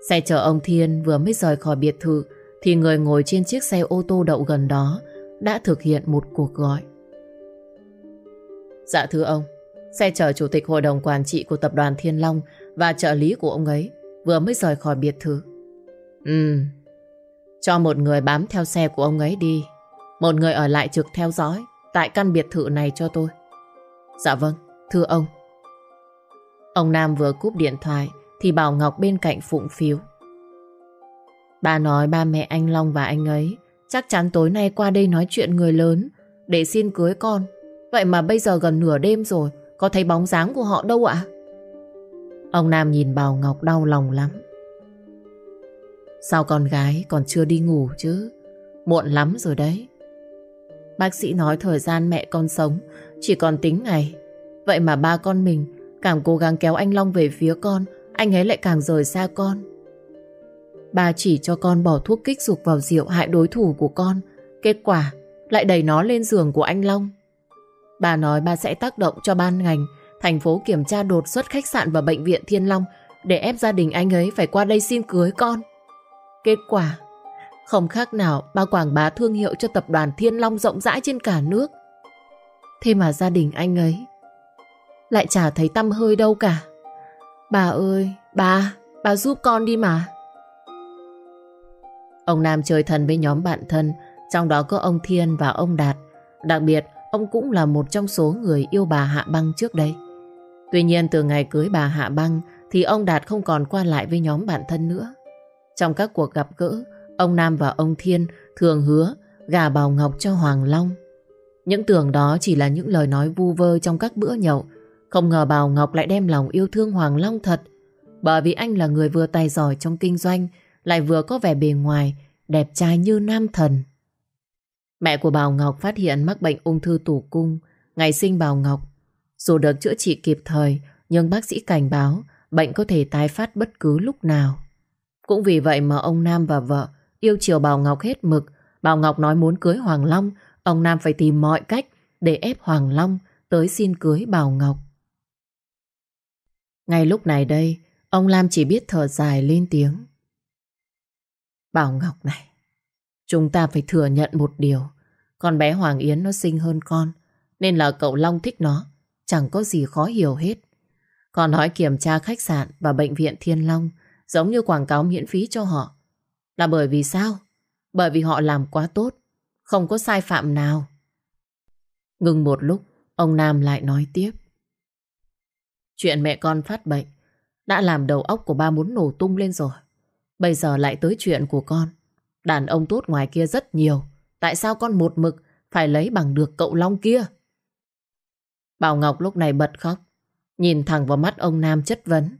Xe chở ông Thiên vừa mới rời khỏi biệt thự, Thì người ngồi trên chiếc xe ô tô đậu gần đó Đã thực hiện một cuộc gọi. Dạ thưa ông, Xe chở chủ tịch hội đồng quản trị của tập đoàn Thiên Long Và trợ lý của ông ấy Vừa mới rời khỏi biệt thự. Ừ cho một người bám theo xe của ông ấy đi. Một người ở lại trực theo dõi Tại căn biệt thự này cho tôi. Dạ vâng, thưa ông. Ông Nam vừa cúp điện thoại Thì Bảo Ngọc bên cạnh phụng phiếu. Bà nói ba mẹ anh Long và anh ấy Chắc chắn tối nay qua đây nói chuyện người lớn Để xin cưới con. Vậy mà bây giờ gần nửa đêm rồi Có thấy bóng dáng của họ đâu ạ? Ông Nam nhìn Bảo Ngọc đau lòng lắm. Sao con gái còn chưa đi ngủ chứ? Muộn lắm rồi đấy. Bác sĩ nói thời gian mẹ con sống Chỉ còn tính ngày. Vậy mà ba con mình Càng cố gắng kéo anh Long về phía con, Anh ấy lại càng rời xa con. Bà chỉ cho con bỏ thuốc kích dục vào rượu hại đối thủ của con, Kết quả Lại đẩy nó lên giường của anh Long. Bà nói bà sẽ tác động cho ban ngành, Thành phố kiểm tra đột xuất khách sạn và bệnh viện Thiên Long Để ép gia đình anh ấy phải qua đây xin cưới con. Kết quả không khác nào bà quảng bá thương hiệu cho tập đoàn Thiên Long rộng rãi trên cả nước. Thế mà gia đình anh ấy lại chả thấy tâm hơi đâu cả. Bà ơi, bà, bà giúp con đi mà. Ông Nam chơi thân với nhóm bạn thân, trong đó có ông Thiên và ông Đạt. Đặc biệt, ông cũng là một trong số người yêu bà Hạ Băng trước đây. Tuy nhiên từ ngày cưới bà Hạ Băng thì ông Đạt không còn qua lại với nhóm bạn thân nữa. Trong các cuộc gặp gỡ, Ông Nam và ông Thiên thường hứa gà bào ngọc cho Hoàng Long. Những tưởng đó chỉ là những lời nói vu vơ trong các bữa nhậu. Không ngờ Bào Ngọc lại đem lòng yêu thương Hoàng Long thật. Bởi vì anh là người vừa tài giỏi trong kinh doanh, lại vừa có vẻ bề ngoài, đẹp trai như nam thần. Mẹ của Bảo Ngọc phát hiện mắc bệnh ung thư tủ cung ngày sinh Bảo Ngọc. Dù được chữa trị kịp thời, nhưng bác sĩ cảnh báo bệnh có thể tái phát bất cứ lúc nào. Cũng vì vậy mà ông Nam và vợ yêu chiều Bảo Ngọc hết mực. Bảo Ngọc nói muốn cưới Hoàng Long, ông Nam phải tìm mọi cách để ép Hoàng Long tới xin cưới Bảo Ngọc. Ngay lúc này đây, ông Lam chỉ biết thở dài lên tiếng. Bảo Ngọc này, chúng ta phải thừa nhận một điều. Con bé Hoàng Yến nó xinh hơn con, nên là cậu Long thích nó, chẳng có gì khó hiểu hết. Còn nói kiểm tra khách sạn và bệnh viện Thiên Long giống như quảng cáo miễn phí cho họ. Là bởi vì sao? Bởi vì họ làm quá tốt, không có sai phạm nào. Ngừng một lúc, ông Nam lại nói tiếp. Chuyện mẹ con phát bệnh đã làm đầu óc của ba muốn nổ tung lên rồi. Bây giờ lại tới chuyện của con. Đàn ông tốt ngoài kia rất nhiều. Tại sao con một mực phải lấy bằng được cậu Long kia? Bảo Ngọc lúc này bật khóc. Nhìn thẳng vào mắt ông Nam chất vấn.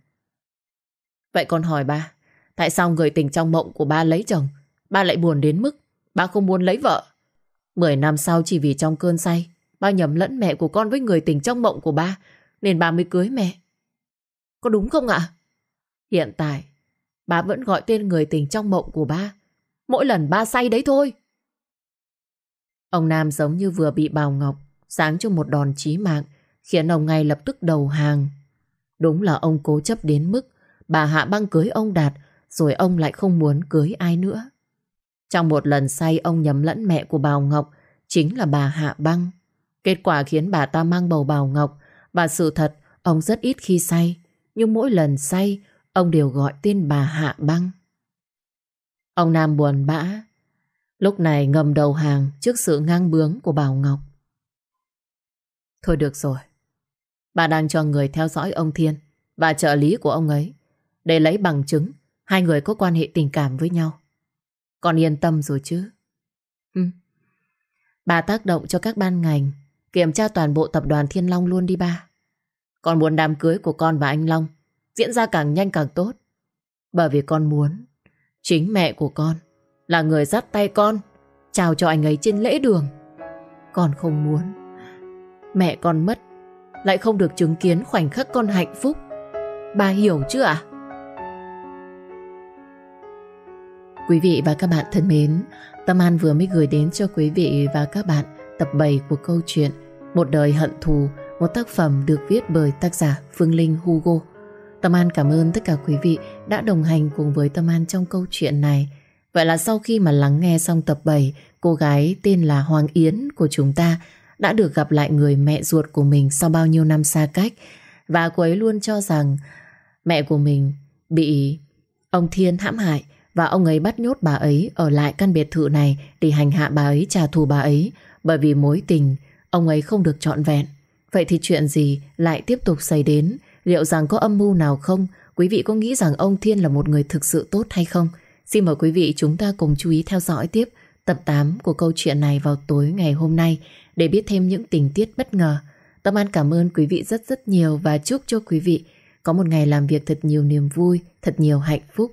Vậy con hỏi ba, tại sao người tình trong mộng của ba lấy chồng, ba lại buồn đến mức ba không muốn lấy vợ? Mười năm sau chỉ vì trong cơn say, ba nhầm lẫn mẹ của con với người tình trong mộng của ba, nên ba mới cưới mẹ. Có đúng không ạ? Hiện tại, ba vẫn gọi tên người tình trong mộng của ba. Mỗi lần ba say đấy thôi. Ông Nam giống như vừa bị bào ngọc, sáng cho một đòn chí mạng, khiến ông ngay lập tức đầu hàng. Đúng là ông cố chấp đến mức bà Hạ băng cưới ông Đạt, rồi ông lại không muốn cưới ai nữa. Trong một lần say ông nhầm lẫn mẹ của Bào Ngọc chính là bà Hạ băng. Kết quả khiến bà ta mang bầu Bào Ngọc và sự thật ông rất ít khi say. Nhưng mỗi lần say ông đều gọi tên bà Hạ băng. Ông Nam buồn bã. Lúc này ngầm đầu hàng trước sự ngang bướng của Bảo Ngọc. Thôi được rồi. Bà đang cho người theo dõi ông Thiên và trợ lý của ông ấy để lấy bằng chứng, hai người có quan hệ tình cảm với nhau. Con yên tâm rồi chứ. Ừ. Bà tác động cho các ban ngành, kiểm tra toàn bộ tập đoàn Thiên Long luôn đi ba. Con muốn đám cưới của con và anh Long diễn ra càng nhanh càng tốt. Bởi vì con muốn, chính mẹ của con là người dắt tay con, chào cho anh ấy trên lễ đường. Con không muốn mẹ con mất, lại không được chứng kiến khoảnh khắc con hạnh phúc. Bà hiểu chưa ạ? Quý vị và các bạn thân mến, Tâm An vừa mới gửi đến cho quý vị và các bạn tập 7 của câu chuyện Một đời hận thù, một tác phẩm được viết bởi tác giả Phương Linh Hugo. Tâm An cảm ơn tất cả quý vị đã đồng hành cùng với Tâm An trong câu chuyện này. Vậy là sau khi mà lắng nghe xong tập 7, cô gái tên là Hoàng Yến của chúng ta đã được gặp lại người mẹ ruột của mình sau bao nhiêu năm xa cách. Và cô ấy luôn cho rằng mẹ của mình bị ông Thiên hãm hại và ông ấy bắt nhốt bà ấy ở lại căn biệt thự này để hành hạ bà ấy trả thù bà ấy bởi vì mối tình ông ấy không được trọn vẹn. Vậy thì chuyện gì lại tiếp tục xảy đến? Liệu rằng có âm mưu nào không? Quý vị có nghĩ rằng ông Thiên là một người thực sự tốt hay không? Xin mời quý vị chúng ta cùng chú ý theo dõi tiếp tập 8 của câu chuyện này vào tối ngày hôm nay để biết thêm những tình tiết bất ngờ. Tâm An cảm ơn quý vị rất rất nhiều và chúc cho quý vị có một ngày làm việc thật nhiều niềm vui, thật nhiều hạnh phúc.